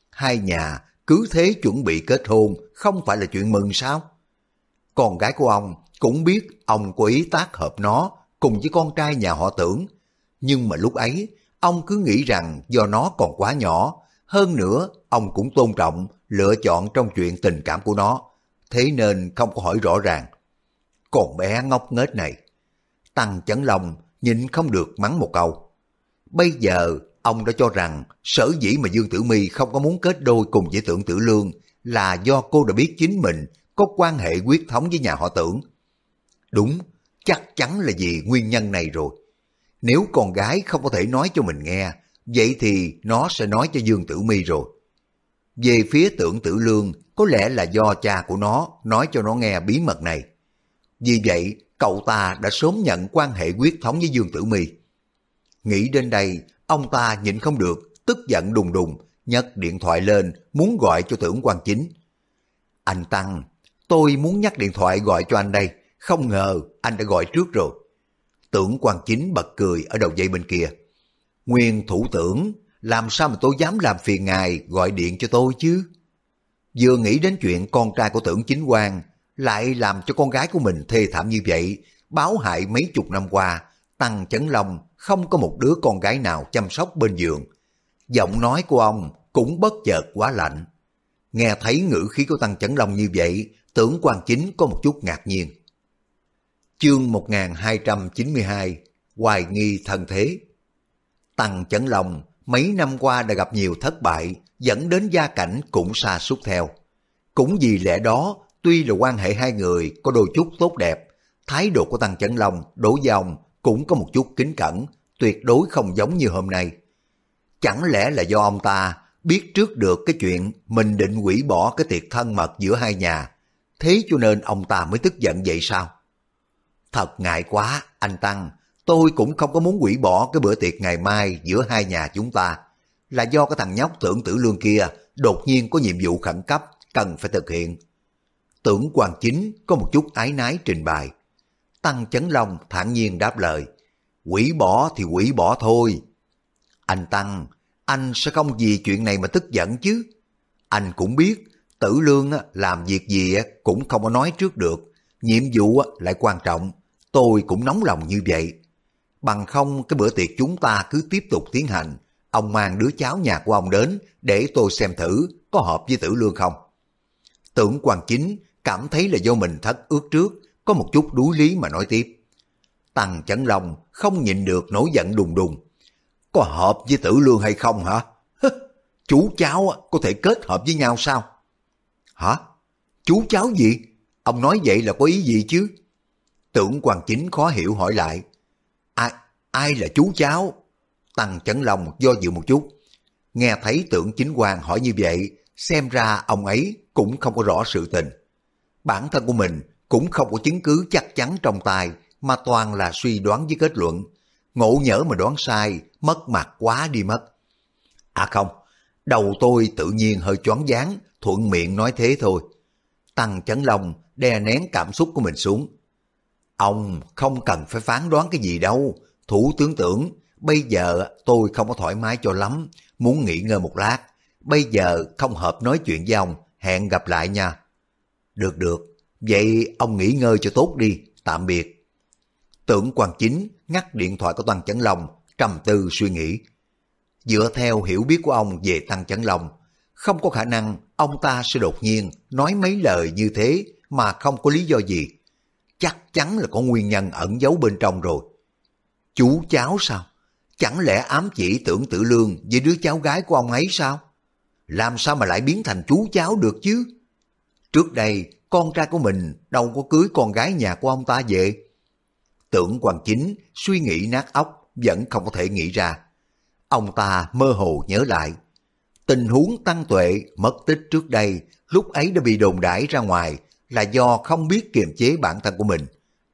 Hai nhà cứ thế chuẩn bị kết hôn không phải là chuyện mừng sao? Con gái của ông cũng biết ông có ý tác hợp nó cùng với con trai nhà họ tưởng. Nhưng mà lúc ấy, ông cứ nghĩ rằng do nó còn quá nhỏ, hơn nữa ông cũng tôn trọng lựa chọn trong chuyện tình cảm của nó, thế nên không có hỏi rõ ràng. Còn bé ngốc nghếch này, Tăng Chấn Long nhịn không được mắng một câu. Bây giờ ông đã cho rằng sở dĩ mà Dương Tử Mi không có muốn kết đôi cùng với tưởng tử lương là do cô đã biết chính mình có quan hệ quyết thống với nhà họ tưởng. Đúng, chắc chắn là vì nguyên nhân này rồi. Nếu con gái không có thể nói cho mình nghe, vậy thì nó sẽ nói cho Dương Tử Mi rồi. Về phía tưởng tử lương, có lẽ là do cha của nó nói cho nó nghe bí mật này. Vì vậy, cậu ta đã sớm nhận quan hệ quyết thống với Dương Tử Mi. Nghĩ đến đây, ông ta nhịn không được, tức giận đùng đùng, nhấc điện thoại lên, muốn gọi cho tưởng quan chính. Anh Tăng, tôi muốn nhắc điện thoại gọi cho anh đây, không ngờ anh đã gọi trước rồi. Tưởng quan chính bật cười ở đầu dây bên kia. Nguyên thủ tưởng, làm sao mà tôi dám làm phiền ngài gọi điện cho tôi chứ? Vừa nghĩ đến chuyện con trai của tưởng chính quan lại làm cho con gái của mình thê thảm như vậy, báo hại mấy chục năm qua, Tăng Chấn Long không có một đứa con gái nào chăm sóc bên giường. Giọng nói của ông cũng bất chợt quá lạnh. Nghe thấy ngữ khí của Tăng Chấn Long như vậy, tưởng quan chính có một chút ngạc nhiên. Chương 1292 Hoài nghi thân thế Tăng Chấn Long mấy năm qua đã gặp nhiều thất bại, dẫn đến gia cảnh cũng xa suốt theo. Cũng vì lẽ đó, tuy là quan hệ hai người có đôi chút tốt đẹp, thái độ của Tăng Chấn Long đối với ông cũng có một chút kính cẩn, tuyệt đối không giống như hôm nay. Chẳng lẽ là do ông ta biết trước được cái chuyện mình định hủy bỏ cái tiệc thân mật giữa hai nhà, thế cho nên ông ta mới tức giận vậy sao? Thật ngại quá, anh Tăng, tôi cũng không có muốn hủy bỏ cái bữa tiệc ngày mai giữa hai nhà chúng ta. Là do cái thằng nhóc tưởng tử lương kia đột nhiên có nhiệm vụ khẩn cấp cần phải thực hiện. Tưởng quan chính có một chút ái nái trình bày. Tăng Chấn Long thản nhiên đáp lời. Quỷ bỏ thì quỷ bỏ thôi. Anh Tăng, anh sẽ không vì chuyện này mà tức giận chứ. Anh cũng biết, tử lương làm việc gì cũng không có nói trước được. Nhiệm vụ lại quan trọng, tôi cũng nóng lòng như vậy. Bằng không cái bữa tiệc chúng ta cứ tiếp tục tiến hành, ông mang đứa cháu nhà của ông đến để tôi xem thử có hợp với tử lương không. Tưởng quan chính cảm thấy là do mình thất ước trước, có một chút đuối lý mà nói tiếp. Tăng chấn lòng không nhịn được nổi giận đùng đùng. Có hợp với tử lương hay không hả? chú cháu có thể kết hợp với nhau sao? Hả? Chú cháu gì? Ông nói vậy là có ý gì chứ? Tưởng quan chính khó hiểu hỏi lại. Ai, ai là chú cháu? Tăng chấn lòng do dự một chút. Nghe thấy tưởng chính quan hỏi như vậy, xem ra ông ấy cũng không có rõ sự tình. Bản thân của mình cũng không có chứng cứ chắc chắn trong tay, mà toàn là suy đoán với kết luận. Ngộ nhỡ mà đoán sai, mất mặt quá đi mất. À không, đầu tôi tự nhiên hơi choáng váng, thuận miệng nói thế thôi. Tăng chấn lòng đè nén cảm xúc của mình xuống. Ông không cần phải phán đoán cái gì đâu, thủ tướng tưởng, bây giờ tôi không có thoải mái cho lắm, muốn nghỉ ngơi một lát. Bây giờ không hợp nói chuyện với ông, hẹn gặp lại nha. Được được, vậy ông nghỉ ngơi cho tốt đi, tạm biệt. Tưởng quan chính ngắt điện thoại của Tăng Chấn Long, trầm tư suy nghĩ. Dựa theo hiểu biết của ông về Tăng Chấn Long, không có khả năng ông ta sẽ đột nhiên nói mấy lời như thế mà không có lý do gì. Chắc chắn là có nguyên nhân ẩn giấu bên trong rồi. Chú cháu sao? Chẳng lẽ ám chỉ tưởng tử lương với đứa cháu gái của ông ấy sao? Làm sao mà lại biến thành chú cháu được chứ? Trước đây, con trai của mình đâu có cưới con gái nhà của ông ta về. Tưởng Hoàng Chính suy nghĩ nát óc vẫn không có thể nghĩ ra. Ông ta mơ hồ nhớ lại. Tình huống tăng tuệ mất tích trước đây lúc ấy đã bị đồn đãi ra ngoài là do không biết kiềm chế bản thân của mình,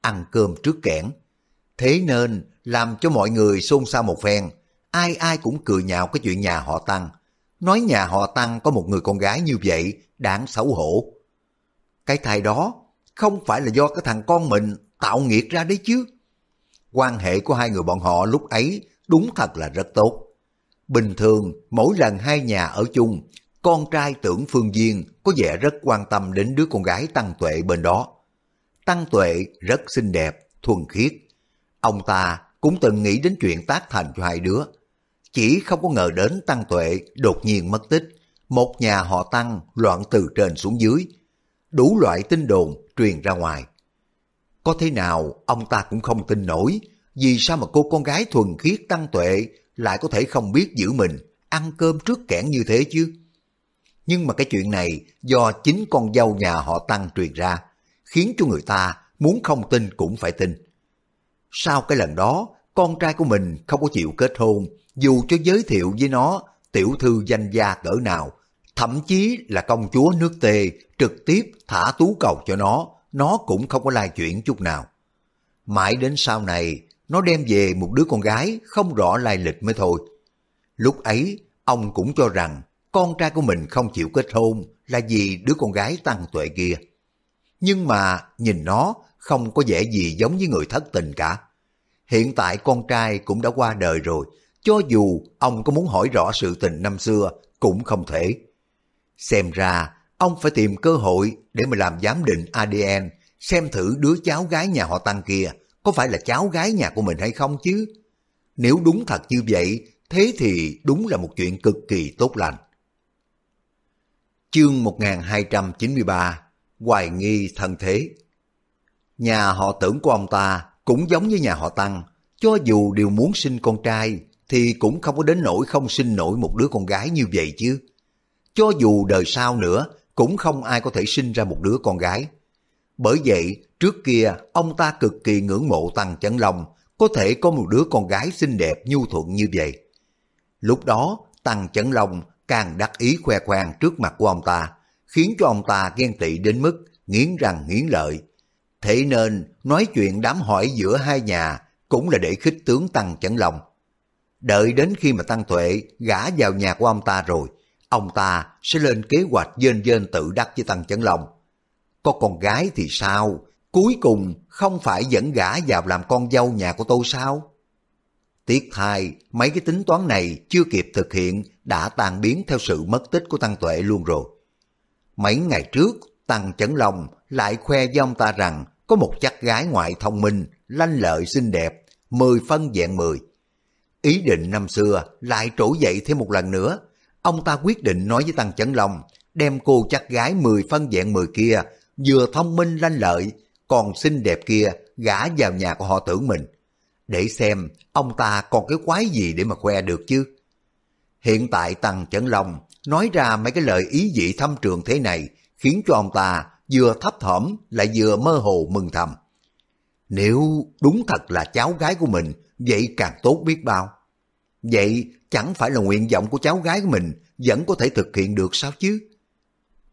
ăn cơm trước kẽn. Thế nên làm cho mọi người xôn xao một phen, ai ai cũng cười nhạo cái chuyện nhà họ Tăng. Nói nhà họ Tăng có một người con gái như vậy đáng xấu hổ. Cái thai đó không phải là do cái thằng con mình tạo nghiệt ra đấy chứ. Quan hệ của hai người bọn họ lúc ấy đúng thật là rất tốt. Bình thường, mỗi lần hai nhà ở chung, con trai tưởng Phương Duyên có vẻ rất quan tâm đến đứa con gái Tăng Tuệ bên đó. Tăng Tuệ rất xinh đẹp, thuần khiết. Ông ta cũng từng nghĩ đến chuyện tác thành cho hai đứa. Chỉ không có ngờ đến Tăng Tuệ đột nhiên mất tích, một nhà họ Tăng loạn từ trên xuống dưới. Đủ loại tin đồn truyền ra ngoài. Có thế nào ông ta cũng không tin nổi, vì sao mà cô con gái thuần khiết Tăng Tuệ lại có thể không biết giữ mình, ăn cơm trước kẽn như thế chứ? Nhưng mà cái chuyện này do chính con dâu nhà họ Tăng truyền ra, khiến cho người ta muốn không tin cũng phải tin. Sau cái lần đó, con trai của mình không có chịu kết hôn, dù cho giới thiệu với nó tiểu thư danh gia cỡ nào, thậm chí là công chúa nước tề trực tiếp thả tú cầu cho nó, nó cũng không có lai chuyển chút nào. Mãi đến sau này, nó đem về một đứa con gái không rõ lai lịch mới thôi. Lúc ấy, ông cũng cho rằng con trai của mình không chịu kết hôn là vì đứa con gái tăng tuệ kia. Nhưng mà nhìn nó không có vẻ gì giống với người thất tình cả. Hiện tại con trai cũng đã qua đời rồi, cho dù ông có muốn hỏi rõ sự tình năm xưa cũng không thể. Xem ra ông phải tìm cơ hội để mà làm giám định ADN xem thử đứa cháu gái nhà họ Tăng kia có phải là cháu gái nhà của mình hay không chứ. Nếu đúng thật như vậy, thế thì đúng là một chuyện cực kỳ tốt lành. Chương 1293 Hoài nghi thân thế Nhà họ tưởng của ông ta cũng giống như nhà họ Tăng, cho dù đều muốn sinh con trai thì cũng không có đến nỗi không sinh nổi một đứa con gái như vậy chứ. Cho dù đời sau nữa cũng không ai có thể sinh ra một đứa con gái. Bởi vậy, trước kia ông ta cực kỳ ngưỡng mộ Tăng Chấn Long, có thể có một đứa con gái xinh đẹp nhu thuận như vậy. Lúc đó, Tăng Chấn Long càng đắc ý khoe khoang trước mặt của ông ta, khiến cho ông ta ghen tị đến mức nghiến răng nghiến lợi. Thế nên, nói chuyện đám hỏi giữa hai nhà cũng là để khích tướng Tăng Chấn Lòng. Đợi đến khi mà Tăng Tuệ gả vào nhà của ông ta rồi, ông ta sẽ lên kế hoạch dên dên tự đắc với Tăng Chấn Lòng. Có con gái thì sao? Cuối cùng không phải dẫn gả vào làm con dâu nhà của tôi sao? Tiếc thay, mấy cái tính toán này chưa kịp thực hiện đã tan biến theo sự mất tích của Tăng Tuệ luôn rồi. Mấy ngày trước, Tăng Chấn Long lại khoe với ông ta rằng có một chắc gái ngoại thông minh, lanh lợi xinh đẹp, mười phân dạng mười. Ý định năm xưa lại trỗi dậy thêm một lần nữa. Ông ta quyết định nói với Tăng Chấn Long, đem cô chắc gái mười phân dạng mười kia, vừa thông minh lanh lợi, còn xinh đẹp kia gả vào nhà của họ tưởng mình. Để xem ông ta còn cái quái gì để mà khoe được chứ. Hiện tại Tăng Chấn Long nói ra mấy cái lời ý dị thâm trường thế này khiến cho ông ta vừa thấp thỏm lại vừa mơ hồ mừng thầm. Nếu đúng thật là cháu gái của mình, vậy càng tốt biết bao. Vậy chẳng phải là nguyện vọng của cháu gái của mình vẫn có thể thực hiện được sao chứ?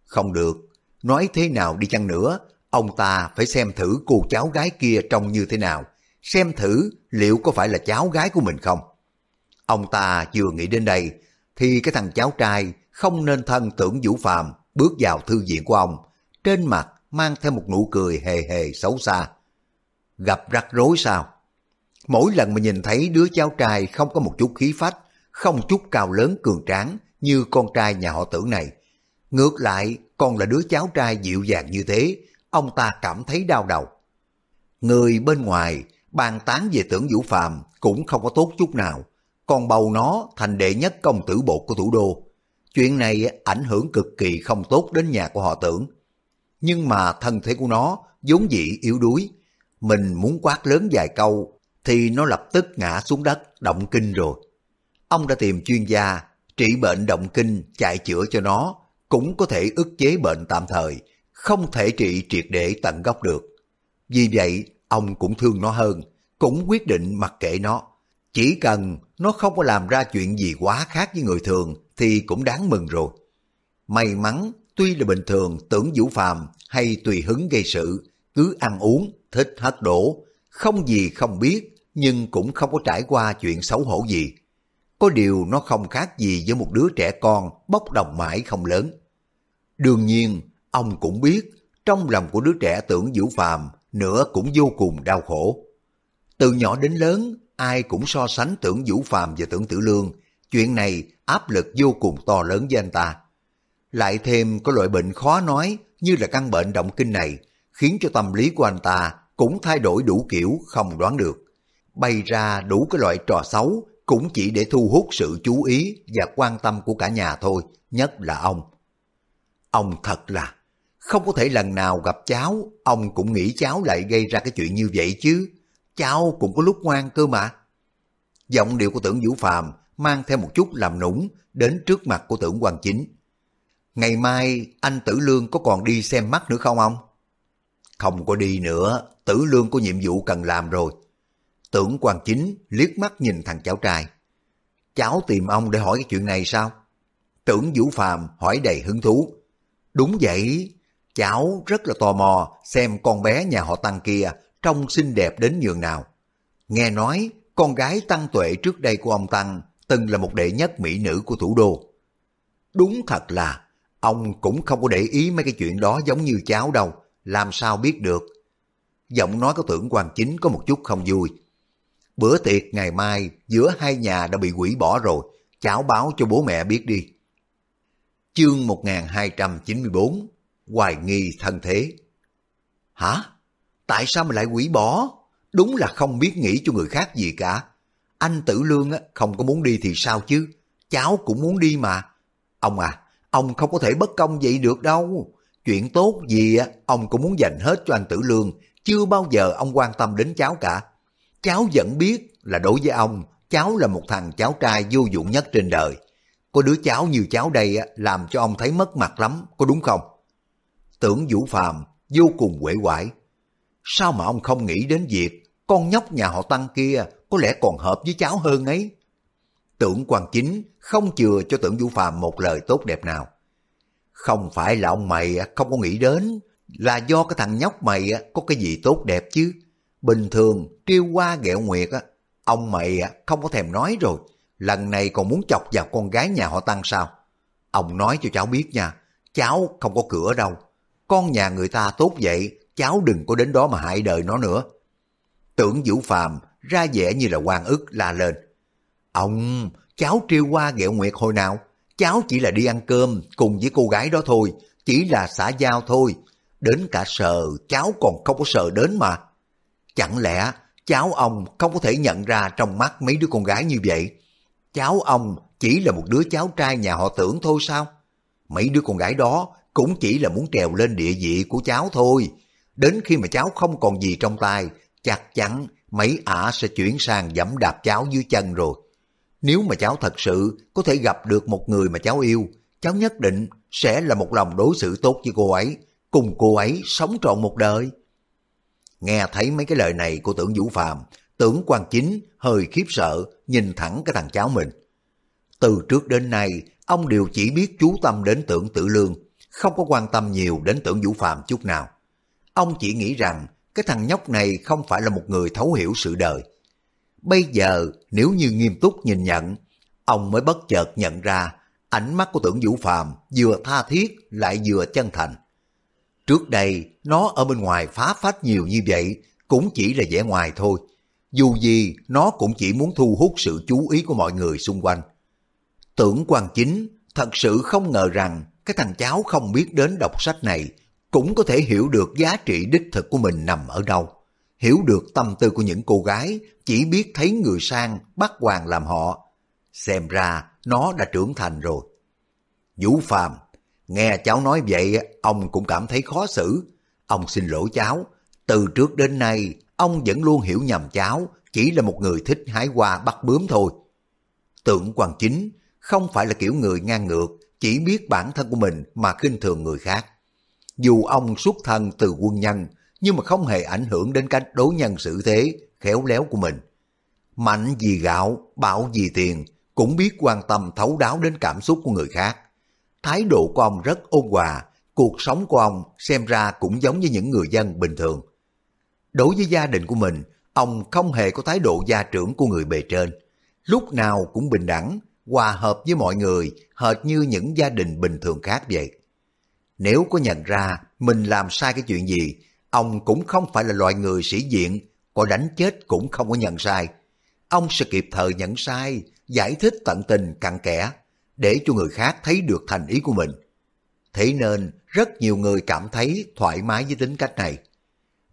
Không được, nói thế nào đi chăng nữa, ông ta phải xem thử cô cháu gái kia trông như thế nào, xem thử liệu có phải là cháu gái của mình không. Ông ta vừa nghĩ đến đây, thì cái thằng cháu trai không nên thân tưởng Vũ Phàm bước vào thư viện của ông, trên mặt mang theo một nụ cười hề hề xấu xa. Gặp rắc rối sao? Mỗi lần mà nhìn thấy đứa cháu trai không có một chút khí phách, không chút cao lớn cường tráng như con trai nhà họ tưởng này. Ngược lại, còn là đứa cháu trai dịu dàng như thế, ông ta cảm thấy đau đầu. Người bên ngoài bàn tán về tưởng Vũ Phàm cũng không có tốt chút nào, còn bầu nó thành đệ nhất công tử bột của thủ đô. Chuyện này ảnh hưởng cực kỳ không tốt đến nhà của họ tưởng. Nhưng mà thân thể của nó vốn dĩ yếu đuối, mình muốn quát lớn vài câu thì nó lập tức ngã xuống đất động kinh rồi. Ông đã tìm chuyên gia trị bệnh động kinh chạy chữa cho nó cũng có thể ức chế bệnh tạm thời, không thể trị triệt để tận gốc được. Vì vậy, ông cũng thương nó hơn, cũng quyết định mặc kệ nó. Chỉ cần nó không có làm ra chuyện gì quá khác với người thường thì cũng đáng mừng rồi. May mắn, tuy là bình thường tưởng vũ phàm hay tùy hứng gây sự, cứ ăn uống, thích hất đổ, không gì không biết, nhưng cũng không có trải qua chuyện xấu hổ gì. Có điều nó không khác gì với một đứa trẻ con bốc đồng mãi không lớn. Đương nhiên, ông cũng biết trong lòng của đứa trẻ tưởng Vũ Phàm nữa cũng vô cùng đau khổ. Từ nhỏ đến lớn, ai cũng so sánh tưởng Vũ Phàm và tưởng Tử Lương. Chuyện này áp lực vô cùng to lớn với anh ta. Lại thêm có loại bệnh khó nói như là căn bệnh động kinh này, khiến cho tâm lý của anh ta cũng thay đổi đủ kiểu không đoán được. Bày ra đủ cái loại trò xấu cũng chỉ để thu hút sự chú ý và quan tâm của cả nhà thôi, nhất là ông. Ông thật là, không có thể lần nào gặp cháu, ông cũng nghĩ cháu lại gây ra cái chuyện như vậy chứ. Cháu cũng có lúc ngoan cơ mà. Giọng điệu của tưởng Vũ Phàm mang theo một chút làm nũng đến trước mặt của tưởng Hoàng Chính. ngày mai anh Tử Lương có còn đi xem mắt nữa không ông? Không có đi nữa, Tử Lương có nhiệm vụ cần làm rồi. Tưởng hoàng chính liếc mắt nhìn thằng cháu trai. Cháu tìm ông để hỏi cái chuyện này sao? Tưởng Vũ Phàm hỏi đầy hứng thú. Đúng vậy, cháu rất là tò mò xem con bé nhà họ Tăng kia trông xinh đẹp đến nhường nào. Nghe nói con gái Tăng Tuệ trước đây của ông Tăng từng là một đệ nhất mỹ nữ của thủ đô. Đúng thật là, ông cũng không có để ý mấy cái chuyện đó giống như cháu đâu, làm sao biết được. Giọng nói của tưởng quan chính có một chút không vui. Bữa tiệc ngày mai giữa hai nhà đã bị hủy bỏ rồi, cháu báo cho bố mẹ biết đi. Chương 1294 Hoài nghi thân thế Hả? Tại sao mà lại quỷ bỏ? Đúng là không biết nghĩ cho người khác gì cả. Anh Tử Lương không có muốn đi thì sao chứ? Cháu cũng muốn đi mà. Ông à, ông không có thể bất công vậy được đâu. Chuyện tốt gì ông cũng muốn dành hết cho anh Tử Lương. Chưa bao giờ ông quan tâm đến cháu cả. Cháu vẫn biết là đối với ông, cháu là một thằng cháu trai vô dụng nhất trên đời. Có đứa cháu như cháu đây làm cho ông thấy mất mặt lắm, có đúng không? Tưởng Vũ Phàm vô cùng quể quải. Sao mà ông không nghĩ đến việc con nhóc nhà họ Tăng kia có lẽ còn hợp với cháu hơn ấy? Tưởng quan chính không chừa cho tưởng Vũ Phàm một lời tốt đẹp nào. Không phải là ông mày không có nghĩ đến, là do cái thằng nhóc mày có cái gì tốt đẹp chứ. Bình thường, triêu qua ghẹo nguyệt, ông mày không có thèm nói rồi lần này còn muốn chọc vào con gái nhà họ Tăng sao? Ông nói cho cháu biết nha, cháu không có cửa đâu. Con nhà người ta tốt vậy, cháu đừng có đến đó mà hại đời nó nữa. Tưởng Vũ Phàm ra vẻ như là quan ức la lên. Ông, cháu trêu qua ghẹo nguyệt hồi nào? Cháu chỉ là đi ăn cơm cùng với cô gái đó thôi, chỉ là xã giao thôi. Đến cả sờ, cháu còn không có sờ đến mà. Chẳng lẽ cháu ông không có thể nhận ra trong mắt mấy đứa con gái như vậy? cháu ông chỉ là một đứa cháu trai nhà họ tưởng thôi sao? Mấy đứa con gái đó cũng chỉ là muốn trèo lên địa vị của cháu thôi. Đến khi mà cháu không còn gì trong tay, chắc chắn mấy ả sẽ chuyển sang dẫm đạp cháu dưới chân rồi. Nếu mà cháu thật sự có thể gặp được một người mà cháu yêu, cháu nhất định sẽ là một lòng đối xử tốt với cô ấy, cùng cô ấy sống trọn một đời. Nghe thấy mấy cái lời này của tưởng Vũ Phạm, Tưởng quan chính hơi khiếp sợ, nhìn thẳng cái thằng cháu mình. Từ trước đến nay, ông đều chỉ biết chú tâm đến tưởng tử lương, không có quan tâm nhiều đến tưởng vũ phạm chút nào. Ông chỉ nghĩ rằng cái thằng nhóc này không phải là một người thấu hiểu sự đời. Bây giờ nếu như nghiêm túc nhìn nhận, ông mới bất chợt nhận ra ánh mắt của tưởng vũ phạm vừa tha thiết lại vừa chân thành. Trước đây, nó ở bên ngoài phá phách nhiều như vậy cũng chỉ là vẻ ngoài thôi, dù gì, nó cũng chỉ muốn thu hút sự chú ý của mọi người xung quanh. Tưởng quan chính thật sự không ngờ rằng cái thằng cháu không biết đến đọc sách này cũng có thể hiểu được giá trị đích thực của mình nằm ở đâu. Hiểu được tâm tư của những cô gái chỉ biết thấy người sang bắt hoàng làm họ. Xem ra nó đã trưởng thành rồi. Vũ Phàm nghe cháu nói vậy ông cũng cảm thấy khó xử. Ông xin lỗi cháu, từ trước đến nay ông vẫn luôn hiểu nhầm cháu chỉ là một người thích hái hoa bắt bướm thôi. Tượng quan chính không phải là kiểu người ngang ngược, chỉ biết bản thân của mình mà khinh thường người khác. Dù ông xuất thân từ quân nhân, nhưng mà không hề ảnh hưởng đến cách đối nhân xử thế, khéo léo của mình. Mạnh vì gạo, bạo vì tiền, cũng biết quan tâm thấu đáo đến cảm xúc của người khác. Thái độ của ông rất ôn hòa, cuộc sống của ông xem ra cũng giống như những người dân bình thường. Đối với gia đình của mình, ông không hề có thái độ gia trưởng của người bề trên. Lúc nào cũng bình đẳng, hòa hợp với mọi người, hệt như những gia đình bình thường khác vậy. Nếu có nhận ra mình làm sai cái chuyện gì, ông cũng không phải là loại người sĩ diện, có đánh chết cũng không có nhận sai. Ông sẽ kịp thời nhận sai, giải thích tận tình cặn kẽ, để cho người khác thấy được thành ý của mình. Thế nên, rất nhiều người cảm thấy thoải mái với tính cách này.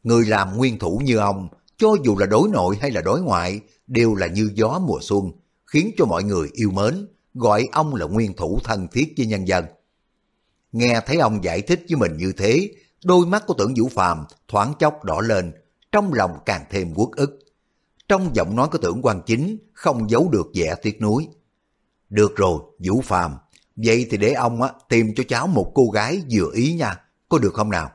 Người làm nguyên thủ như ông, cho dù là đối nội hay là đối ngoại, đều là như gió mùa xuân, khiến cho mọi người yêu mến, gọi ông là nguyên thủ thân thiết với nhân dân. Nghe thấy ông giải thích với mình như thế, đôi mắt của tưởng Vũ Phàm thoáng chốc đỏ lên, trong lòng càng thêm uất ức. Trong giọng nói của tưởng quan chính không giấu được vẻ tiếc nuối. Được rồi, Vũ Phàm, vậy thì để ông á, tìm cho cháu một cô gái vừa ý nha, có được không nào?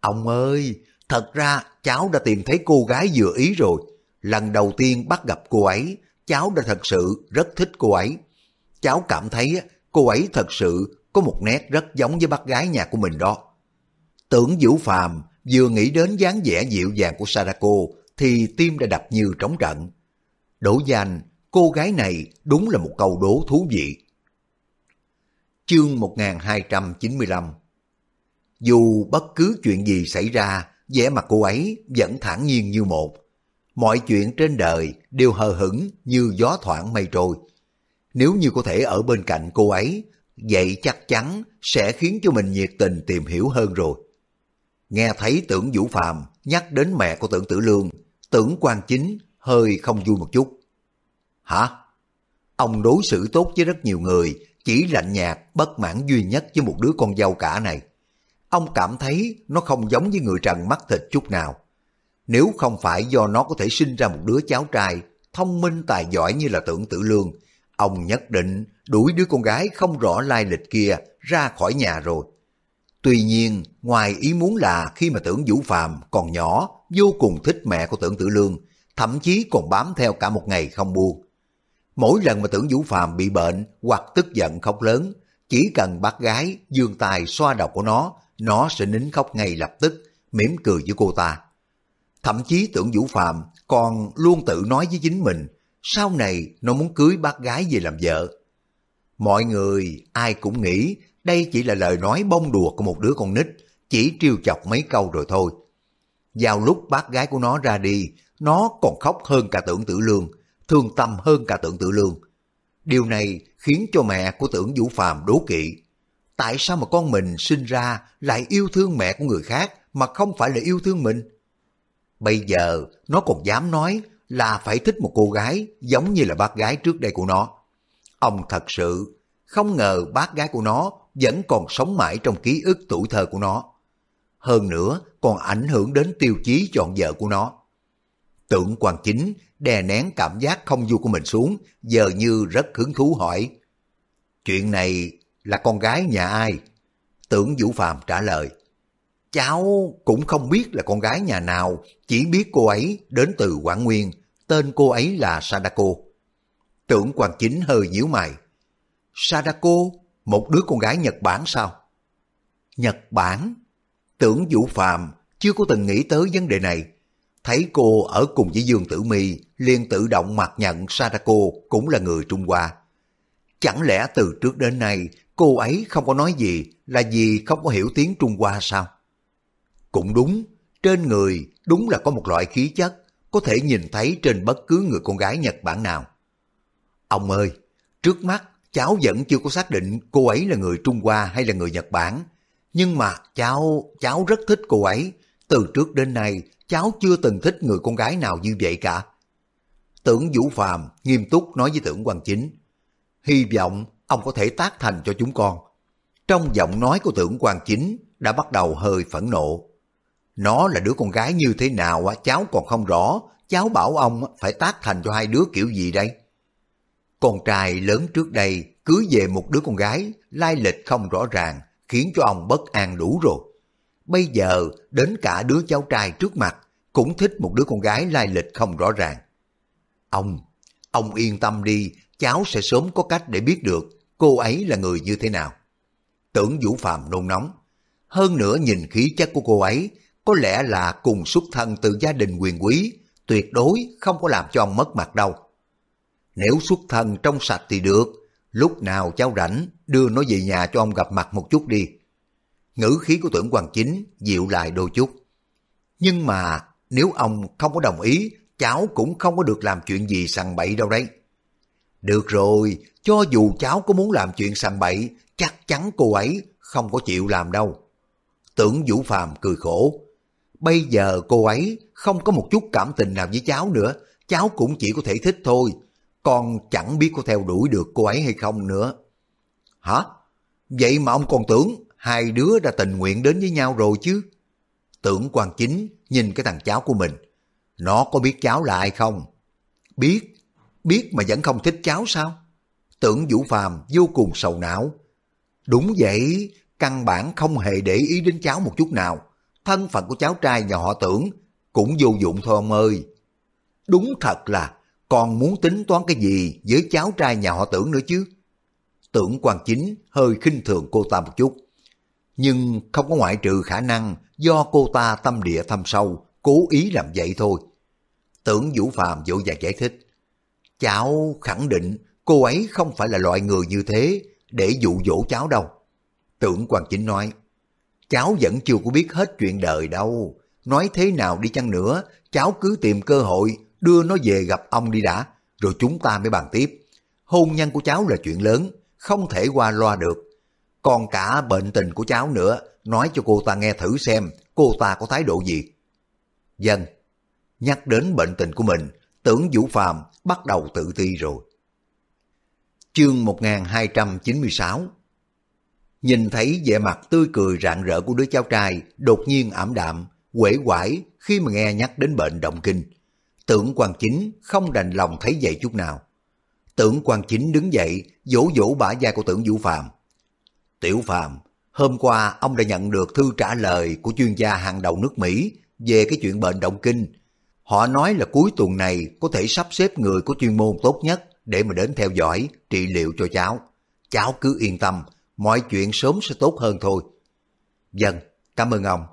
Ông ơi, thật ra cháu đã tìm thấy cô gái vừa ý rồi. Lần đầu tiên bắt gặp cô ấy, cháu đã thật sự rất thích cô ấy. Cháu cảm thấy cô ấy thật sự có một nét rất giống với bác gái nhà của mình đó. Tưởng Vũ Phàm vừa nghĩ đến dáng vẻ dịu dàng của Sadako thì tim đã đập như trống trận. Đỗ danh, cô gái này đúng là một câu đố thú vị. Chương 1295 Dù bất cứ chuyện gì xảy ra, vẻ mặt cô ấy vẫn thản nhiên như một. Mọi chuyện trên đời đều hờ hững như gió thoảng mây trôi. Nếu như có thể ở bên cạnh cô ấy, vậy chắc chắn sẽ khiến cho mình nhiệt tình tìm hiểu hơn rồi. Nghe thấy tưởng Vũ Phàm nhắc đến mẹ của tưởng Tử Lương, tưởng quan chính hơi không vui một chút. Hả? Ông đối xử tốt với rất nhiều người, chỉ lạnh nhạt, bất mãn duy nhất với một đứa con dâu cả này. Ông cảm thấy nó không giống với người trần mắt thịt chút nào. Nếu không phải do nó có thể sinh ra một đứa cháu trai thông minh tài giỏi như là tưởng tử lương, ông nhất định đuổi đứa con gái không rõ lai lịch kia ra khỏi nhà rồi. Tuy nhiên, ngoài ý muốn là khi mà tưởng Vũ Phạm còn nhỏ, vô cùng thích mẹ của tưởng tử lương, thậm chí còn bám theo cả một ngày không buông. Mỗi lần mà tưởng Vũ Phạm bị bệnh hoặc tức giận khóc lớn, chỉ cần bác gái dương tài xoa đầu của nó, nó sẽ nín khóc ngay lập tức, mỉm cười với cô ta. Thậm chí tưởng Vũ Phạm còn luôn tự nói với chính mình, sau này nó muốn cưới bác gái về làm vợ. Mọi người ai cũng nghĩ đây chỉ là lời nói bông đùa của một đứa con nít, chỉ trêu chọc mấy câu rồi thôi. Vào lúc bác gái của nó ra đi, nó còn khóc hơn cả tưởng tử lương, thương tâm hơn cả tưởng tử lương. Điều này khiến cho mẹ của tưởng Vũ Phàm đố kỵ. Tại sao mà con mình sinh ra lại yêu thương mẹ của người khác mà không phải là yêu thương mình? Bây giờ nó còn dám nói là phải thích một cô gái giống như là bác gái trước đây của nó. Ông thật sự không ngờ bác gái của nó vẫn còn sống mãi trong ký ức tuổi thơ của nó. Hơn nữa còn ảnh hưởng đến tiêu chí chọn vợ của nó. Tượng quan chính đè nén cảm giác không vui của mình xuống, giờ như rất hứng thú hỏi. Chuyện này là con gái nhà ai? Tưởng Vũ Phạm trả lời. Cháu cũng không biết là con gái nhà nào, chỉ biết cô ấy đến từ Quảng Nguyên, tên cô ấy là Sadako. Tưởng quan chính hơi nhíu mày. Sadako, một đứa con gái Nhật Bản sao? Nhật Bản? Tưởng Vũ Phạm chưa có từng nghĩ tới vấn đề này. Thấy cô ở cùng với Dương Tử Mi liền tự động mặc nhận Sadako cũng là người Trung Hoa. Chẳng lẽ từ trước đến nay cô ấy không có nói gì là vì không có hiểu tiếng Trung Hoa sao? Cũng đúng, trên người đúng là có một loại khí chất có thể nhìn thấy trên bất cứ người con gái Nhật Bản nào. Ông ơi, trước mắt cháu vẫn chưa có xác định cô ấy là người Trung Hoa hay là người Nhật Bản. Nhưng mà cháu, cháu rất thích cô ấy. Từ trước đến nay, cháu chưa từng thích người con gái nào như vậy cả. Tưởng Vũ Phàm nghiêm túc nói với tưởng Quang Chính. Hy vọng ông có thể tác thành cho chúng con. Trong giọng nói của tưởng Quang Chính đã bắt đầu hơi phẫn nộ. Nó là đứa con gái như thế nào cháu còn không rõ, cháu bảo ông phải tác thành cho hai đứa kiểu gì đây? Con trai lớn trước đây cưới về một đứa con gái, lai lịch không rõ ràng, khiến cho ông bất an đủ rồi. Bây giờ đến cả đứa cháu trai trước mặt cũng thích một đứa con gái lai lịch không rõ ràng. Ông, ông yên tâm đi, cháu sẽ sớm có cách để biết được cô ấy là người như thế nào. Tưởng Vũ Phạm nôn nóng. Hơn nữa nhìn khí chất của cô ấy, có lẽ là cùng xuất thân từ gia đình quyền quý, tuyệt đối không có làm cho ông mất mặt đâu. Nếu xuất thân trong sạch thì được, lúc nào cháu rảnh đưa nó về nhà cho ông gặp mặt một chút đi. Ngữ khí của tưởng hoàng chính dịu lại đôi chút. Nhưng mà nếu ông không có đồng ý, cháu cũng không có được làm chuyện gì sằng bậy đâu đấy. Được rồi, cho dù cháu có muốn làm chuyện sằng bậy, chắc chắn cô ấy không có chịu làm đâu. Tưởng Vũ Phàm cười khổ. Bây giờ cô ấy không có một chút cảm tình nào với cháu nữa, cháu cũng chỉ có thể thích thôi, con chẳng biết có theo đuổi được cô ấy hay không nữa. Hả? Vậy mà ông còn tưởng hai đứa đã tình nguyện đến với nhau rồi chứ? Tưởng quan chính nhìn cái thằng cháu của mình. Nó có biết cháu là ai không? Biết. Biết mà vẫn không thích cháu sao? Tưởng Vũ Phàm vô cùng sầu não. Đúng vậy, căn bản không hề để ý đến cháu một chút nào. Thân phận của cháu trai nhà họ tưởng cũng vô dụng thôi ông ơi. Đúng thật là còn muốn tính toán cái gì với cháu trai nhà họ tưởng nữa chứ. Tưởng quan chính hơi khinh thường cô ta một chút. Nhưng không có ngoại trừ khả năng do cô ta tâm địa thâm sâu, cố ý làm vậy thôi. Tưởng Vũ Phàm vội vàng giải thích. Cháu khẳng định cô ấy không phải là loại người như thế để dụ dỗ cháu đâu. Tưởng quan chính nói, cháu vẫn chưa có biết hết chuyện đời đâu. Nói thế nào đi chăng nữa, cháu cứ tìm cơ hội đưa nó về gặp ông đi đã, rồi chúng ta mới bàn tiếp. Hôn nhân của cháu là chuyện lớn, không thể qua loa được. Còn cả bệnh tình của cháu nữa, nói cho cô ta nghe thử xem cô ta có thái độ gì. Dân, nhắc đến bệnh tình của mình, tưởng Vũ Phàm bắt đầu tự ti rồi. Chương 1296 Nhìn thấy vẻ mặt tươi cười rạng rỡ của đứa cháu trai đột nhiên ảm đạm, quể quải khi mà nghe nhắc đến bệnh động kinh. Tưởng quan chính không đành lòng thấy vậy chút nào. Tưởng quan chính đứng dậy, vỗ vỗ bả vai của tưởng Vũ Phạm. Tiểu Phạm, hôm qua ông đã nhận được thư trả lời của chuyên gia hàng đầu nước Mỹ về cái chuyện bệnh động kinh. Họ nói là cuối tuần này có thể sắp xếp người có chuyên môn tốt nhất để mà đến theo dõi, trị liệu cho cháu. Cháu cứ yên tâm, mọi chuyện sớm sẽ tốt hơn thôi. Dân, cảm ơn ông.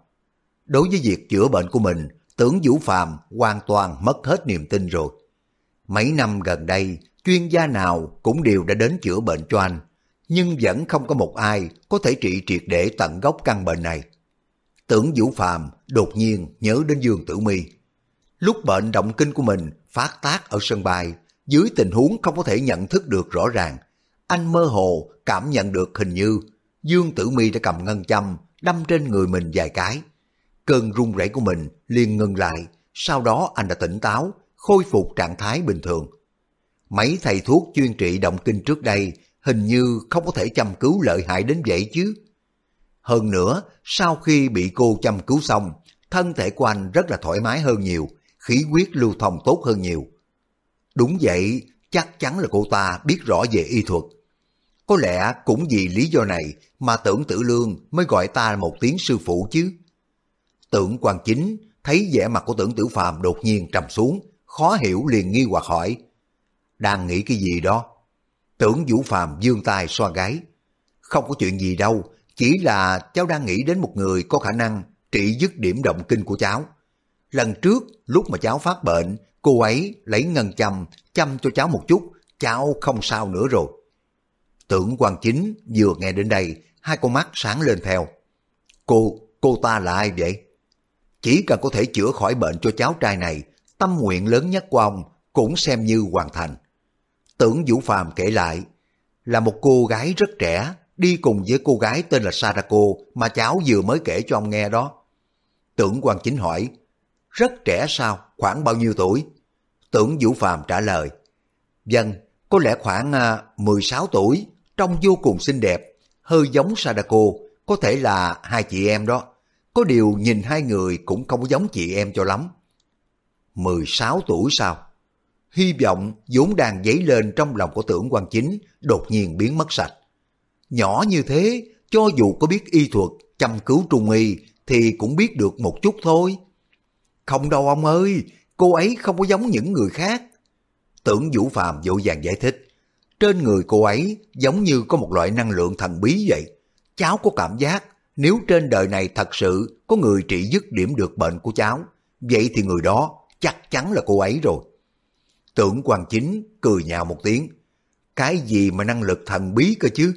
Đối với việc chữa bệnh của mình, tưởng Vũ Phàm hoàn toàn mất hết niềm tin rồi. Mấy năm gần đây, chuyên gia nào cũng đều đã đến chữa bệnh cho anh, nhưng vẫn không có một ai có thể trị triệt để tận gốc căn bệnh này. Tưởng Vũ Phàm đột nhiên nhớ đến Dương Tử Mi. Lúc bệnh động kinh của mình phát tác ở sân bay, dưới tình huống không có thể nhận thức được rõ ràng, anh mơ hồ cảm nhận được hình như Dương Tử Mi đã cầm ngân châm đâm trên người mình vài cái. Cơn run rẩy của mình liền ngừng lại, sau đó anh đã tỉnh táo, khôi phục trạng thái bình thường. Mấy thầy thuốc chuyên trị động kinh trước đây hình như không có thể chăm cứu lợi hại đến vậy chứ. Hơn nữa, sau khi bị cô chăm cứu xong, thân thể của anh rất là thoải mái hơn nhiều, khí huyết lưu thông tốt hơn nhiều. Đúng vậy, chắc chắn là cô ta biết rõ về y thuật. Có lẽ cũng vì lý do này mà tưởng tử lương mới gọi ta một tiếng sư phụ chứ. Tưởng quan chính thấy vẻ mặt của tưởng tử phàm đột nhiên trầm xuống, khó hiểu liền nghi hoặc hỏi. Đang nghĩ cái gì đó? Tưởng vũ phàm dương tay xoa gái. Không có chuyện gì đâu, chỉ là cháu đang nghĩ đến một người có khả năng trị dứt điểm động kinh của cháu. Lần trước, lúc mà cháu phát bệnh, cô ấy lấy ngân châm, chăm cho cháu một chút, cháu không sao nữa rồi. Tưởng quan chính vừa nghe đến đây, hai con mắt sáng lên theo. Cô, cô ta là ai vậy? Chỉ cần có thể chữa khỏi bệnh cho cháu trai này, tâm nguyện lớn nhất của ông cũng xem như hoàn thành. Tưởng Vũ Phàm kể lại, là một cô gái rất trẻ, đi cùng với cô gái tên là Sadako mà cháu vừa mới kể cho ông nghe đó. Tưởng quan chính hỏi, rất trẻ sao, khoảng bao nhiêu tuổi? Tưởng Vũ Phàm trả lời, Dân, có lẽ khoảng à, 16 tuổi, trông vô cùng xinh đẹp, hơi giống Sadako, có thể là hai chị em đó. Có điều nhìn hai người cũng không giống chị em cho lắm. 16 tuổi sao? Hy vọng vốn đang dấy lên trong lòng của tưởng quan chính đột nhiên biến mất sạch. Nhỏ như thế, cho dù có biết y thuật, chăm cứu trung y thì cũng biết được một chút thôi. Không đâu ông ơi, cô ấy không có giống những người khác. Tưởng Vũ Phàm dỗ vàng giải thích. Trên người cô ấy giống như có một loại năng lượng thần bí vậy. Cháu có cảm giác nếu trên đời này thật sự có người trị dứt điểm được bệnh của cháu, vậy thì người đó chắc chắn là cô ấy rồi. Tưởng Quang chính cười nhạo một tiếng. Cái gì mà năng lực thần bí cơ chứ?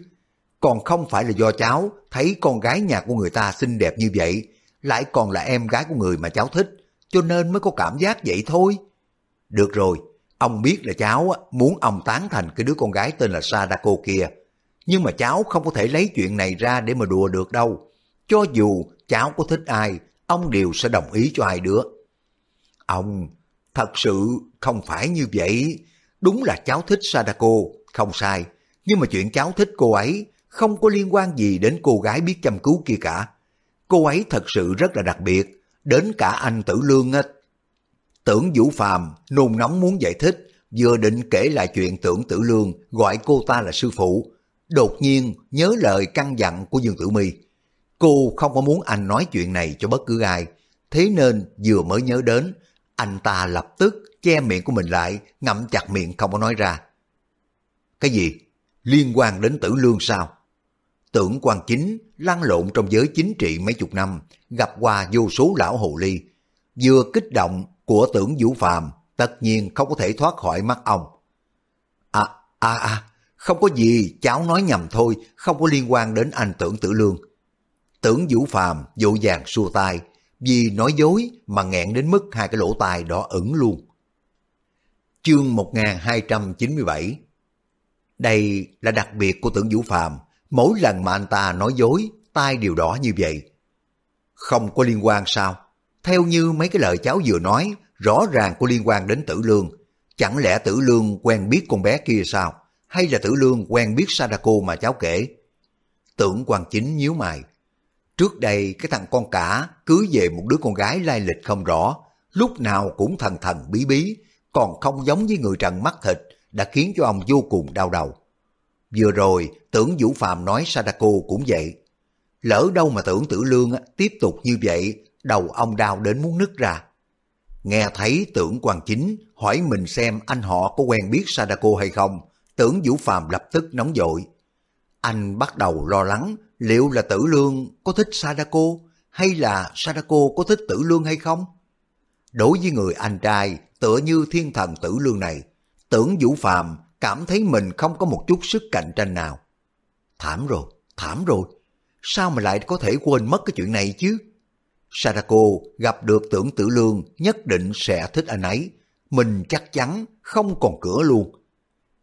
Còn không phải là do cháu thấy con gái nhà của người ta xinh đẹp như vậy, lại còn là em gái của người mà cháu thích, cho nên mới có cảm giác vậy thôi. Được rồi, ông biết là cháu muốn ông tán thành cái đứa con gái tên là Sadako kia, nhưng mà cháu không có thể lấy chuyện này ra để mà đùa được đâu. Cho dù cháu có thích ai, ông đều sẽ đồng ý cho hai đứa. Ông, thật sự không phải như vậy. Đúng là cháu thích Sadako, không sai. Nhưng mà chuyện cháu thích cô ấy không có liên quan gì đến cô gái biết chăm cứu kia cả. Cô ấy thật sự rất là đặc biệt, đến cả anh Tử Lương á. Tưởng Vũ Phàm nôn nóng muốn giải thích, vừa định kể lại chuyện tưởng tử lương gọi cô ta là sư phụ, đột nhiên nhớ lời căn dặn của Dương Tử Mi. Cô không có muốn anh nói chuyện này cho bất cứ ai, thế nên vừa mới nhớ đến, anh ta lập tức che miệng của mình lại, ngậm chặt miệng không có nói ra. Cái gì? Liên quan đến tử lương sao? Tưởng quan chính lăn lộn trong giới chính trị mấy chục năm, gặp qua vô số lão hồ ly. Vừa kích động của tưởng vũ phàm, tất nhiên không có thể thoát khỏi mắt ông. À, à, à, không có gì, cháu nói nhầm thôi, không có liên quan đến anh tưởng tử lương. Tưởng vũ phàm dỗ vàng xua tay, vì nói dối mà nghẹn đến mức hai cái lỗ tai đỏ ửng luôn. Chương 1297 Đây là đặc biệt của tưởng Vũ Phàm mỗi lần mà anh ta nói dối, tai đều đỏ như vậy. Không có liên quan sao? Theo như mấy cái lời cháu vừa nói, rõ ràng có liên quan đến tử lương. Chẳng lẽ tử lương quen biết con bé kia sao? Hay là tử lương quen biết Sadako mà cháu kể? Tưởng quan chính nhíu mày. Trước đây cái thằng con cả cưới về một đứa con gái lai lịch không rõ, lúc nào cũng thần thần bí bí, còn không giống với người trần mắt thịt, đã khiến cho ông vô cùng đau đầu. Vừa rồi, tưởng Vũ Phạm nói Sadako cũng vậy. Lỡ đâu mà tưởng tử lương tiếp tục như vậy, đầu ông đau đến muốn nứt ra. Nghe thấy tưởng quan chính hỏi mình xem anh họ có quen biết Sadako hay không, tưởng Vũ Phạm lập tức nóng dội. Anh bắt đầu lo lắng liệu là tử lương có thích Sadako hay là Sadako có thích tử lương hay không? Đối với người anh trai tựa như thiên thần tử lương này, tưởng Vũ Phàm cảm thấy mình không có một chút sức cạnh tranh nào. Thảm rồi, thảm rồi, sao mà lại có thể quên mất cái chuyện này chứ? Sadako gặp được tưởng tử lương nhất định sẽ thích anh ấy, mình chắc chắn không còn cửa luôn.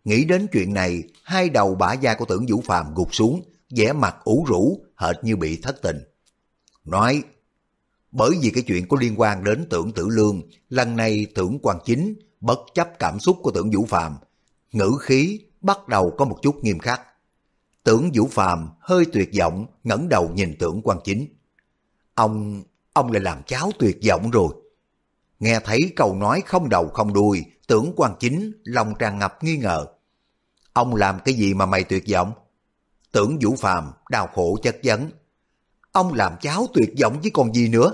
Nghĩ đến chuyện này, hai đầu bả da của tưởng Vũ Phàm gục xuống, vẻ mặt ủ rũ, hệt như bị thất tình. Nói, bởi vì cái chuyện có liên quan đến tưởng tử lương, lần này tưởng quan chính, bất chấp cảm xúc của tưởng Vũ Phàm ngữ khí bắt đầu có một chút nghiêm khắc. Tưởng Vũ Phàm hơi tuyệt vọng, ngẩng đầu nhìn tưởng quan chính. Ông, ông lại làm cháu tuyệt vọng rồi. Nghe thấy câu nói không đầu không đuôi, tưởng quan chính lòng tràn ngập nghi ngờ. Ông làm cái gì mà mày tuyệt vọng? Tưởng Vũ Phàm đau khổ chất vấn. Ông làm cháu tuyệt vọng với còn gì nữa.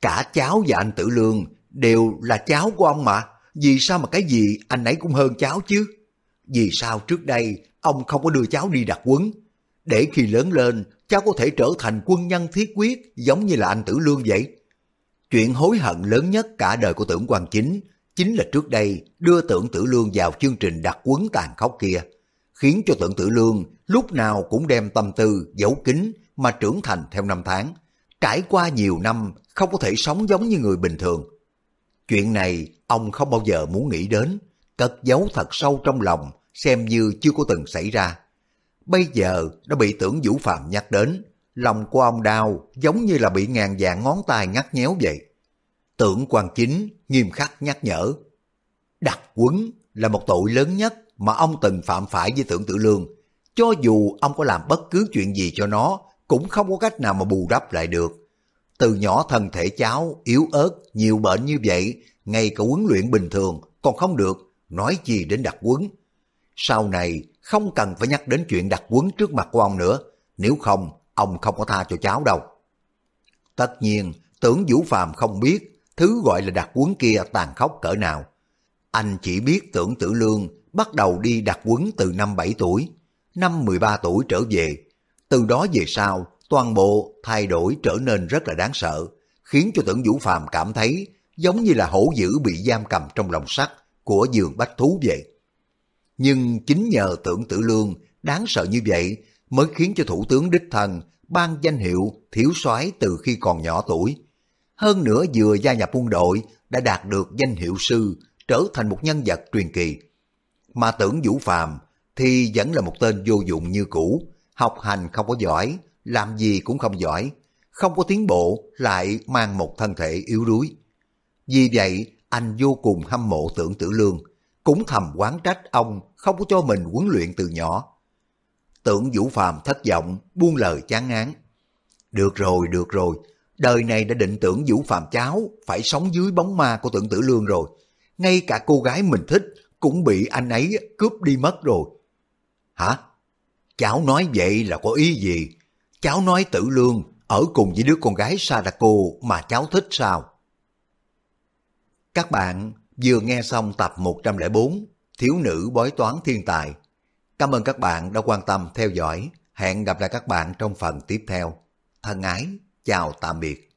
Cả cháu và anh Tử Lương đều là cháu của ông mà. Vì sao mà cái gì anh ấy cũng hơn cháu chứ? Vì sao trước đây ông không có đưa cháu đi đặt quấn? Để khi lớn lên, cháu có thể trở thành quân nhân thiết quyết giống như là anh Tử Lương vậy. Chuyện hối hận lớn nhất cả đời của tưởng quan chính chính là trước đây đưa tưởng tử lương vào chương trình đặt quấn tàn khốc kia, khiến cho tưởng tử lương lúc nào cũng đem tâm tư giấu kín mà trưởng thành theo năm tháng, trải qua nhiều năm không có thể sống giống như người bình thường. Chuyện này ông không bao giờ muốn nghĩ đến, cất giấu thật sâu trong lòng, xem như chưa có từng xảy ra. Bây giờ đã bị tưởng Vũ Phạm nhắc đến, lòng của ông đau giống như là bị ngàn vạn ngón tay ngắt nhéo vậy. Tưởng quan chính nghiêm khắc nhắc nhở, đặt quấn là một tội lớn nhất mà ông từng phạm phải với tưởng tử lương. Cho dù ông có làm bất cứ chuyện gì cho nó, cũng không có cách nào mà bù đắp lại được. Từ nhỏ thân thể cháu yếu ớt, nhiều bệnh như vậy, ngay cả huấn luyện bình thường còn không được, nói gì đến đặt quấn. Sau này không cần phải nhắc đến chuyện đặt quấn trước mặt của ông nữa, nếu không, ông không có tha cho cháu đâu. Tất nhiên, tưởng Vũ Phàm không biết thứ gọi là đặt quấn kia tàn khốc cỡ nào. Anh chỉ biết tưởng tử lương bắt đầu đi đặt quấn từ năm 7 tuổi, năm 13 tuổi trở về. Từ đó về sau, toàn bộ thay đổi trở nên rất là đáng sợ, khiến cho tưởng Vũ Phàm cảm thấy giống như là hổ dữ bị giam cầm trong lòng sắt của giường bách thú vậy. Nhưng chính nhờ tưởng tử lương đáng sợ như vậy mới khiến cho thủ tướng đích thần ban danh hiệu thiếu soái từ khi còn nhỏ tuổi. Hơn nữa vừa gia nhập quân đội đã đạt được danh hiệu sư trở thành một nhân vật truyền kỳ mà tưởng Vũ Phàm thì vẫn là một tên vô dụng như cũ, học hành không có giỏi, làm gì cũng không giỏi, không có tiến bộ lại mang một thân thể yếu đuối. Vì vậy, anh vô cùng hâm mộ tưởng tử lương, cũng thầm quán trách ông không có cho mình huấn luyện từ nhỏ. Tưởng Vũ Phàm thất vọng, buông lời chán ngán. Được rồi, được rồi, đời này đã định tưởng Vũ Phàm cháu phải sống dưới bóng ma của tưởng tử lương rồi. Ngay cả cô gái mình thích cũng bị anh ấy cướp đi mất rồi. Hả? Cháu nói vậy là có ý gì? Cháu nói tử lương ở cùng với đứa con gái Sadako mà cháu thích sao? Các bạn vừa nghe xong tập 104 Thiếu nữ bói toán thiên tài. Cảm ơn các bạn đã quan tâm theo dõi. Hẹn gặp lại các bạn trong phần tiếp theo. Thân ái, chào tạm biệt.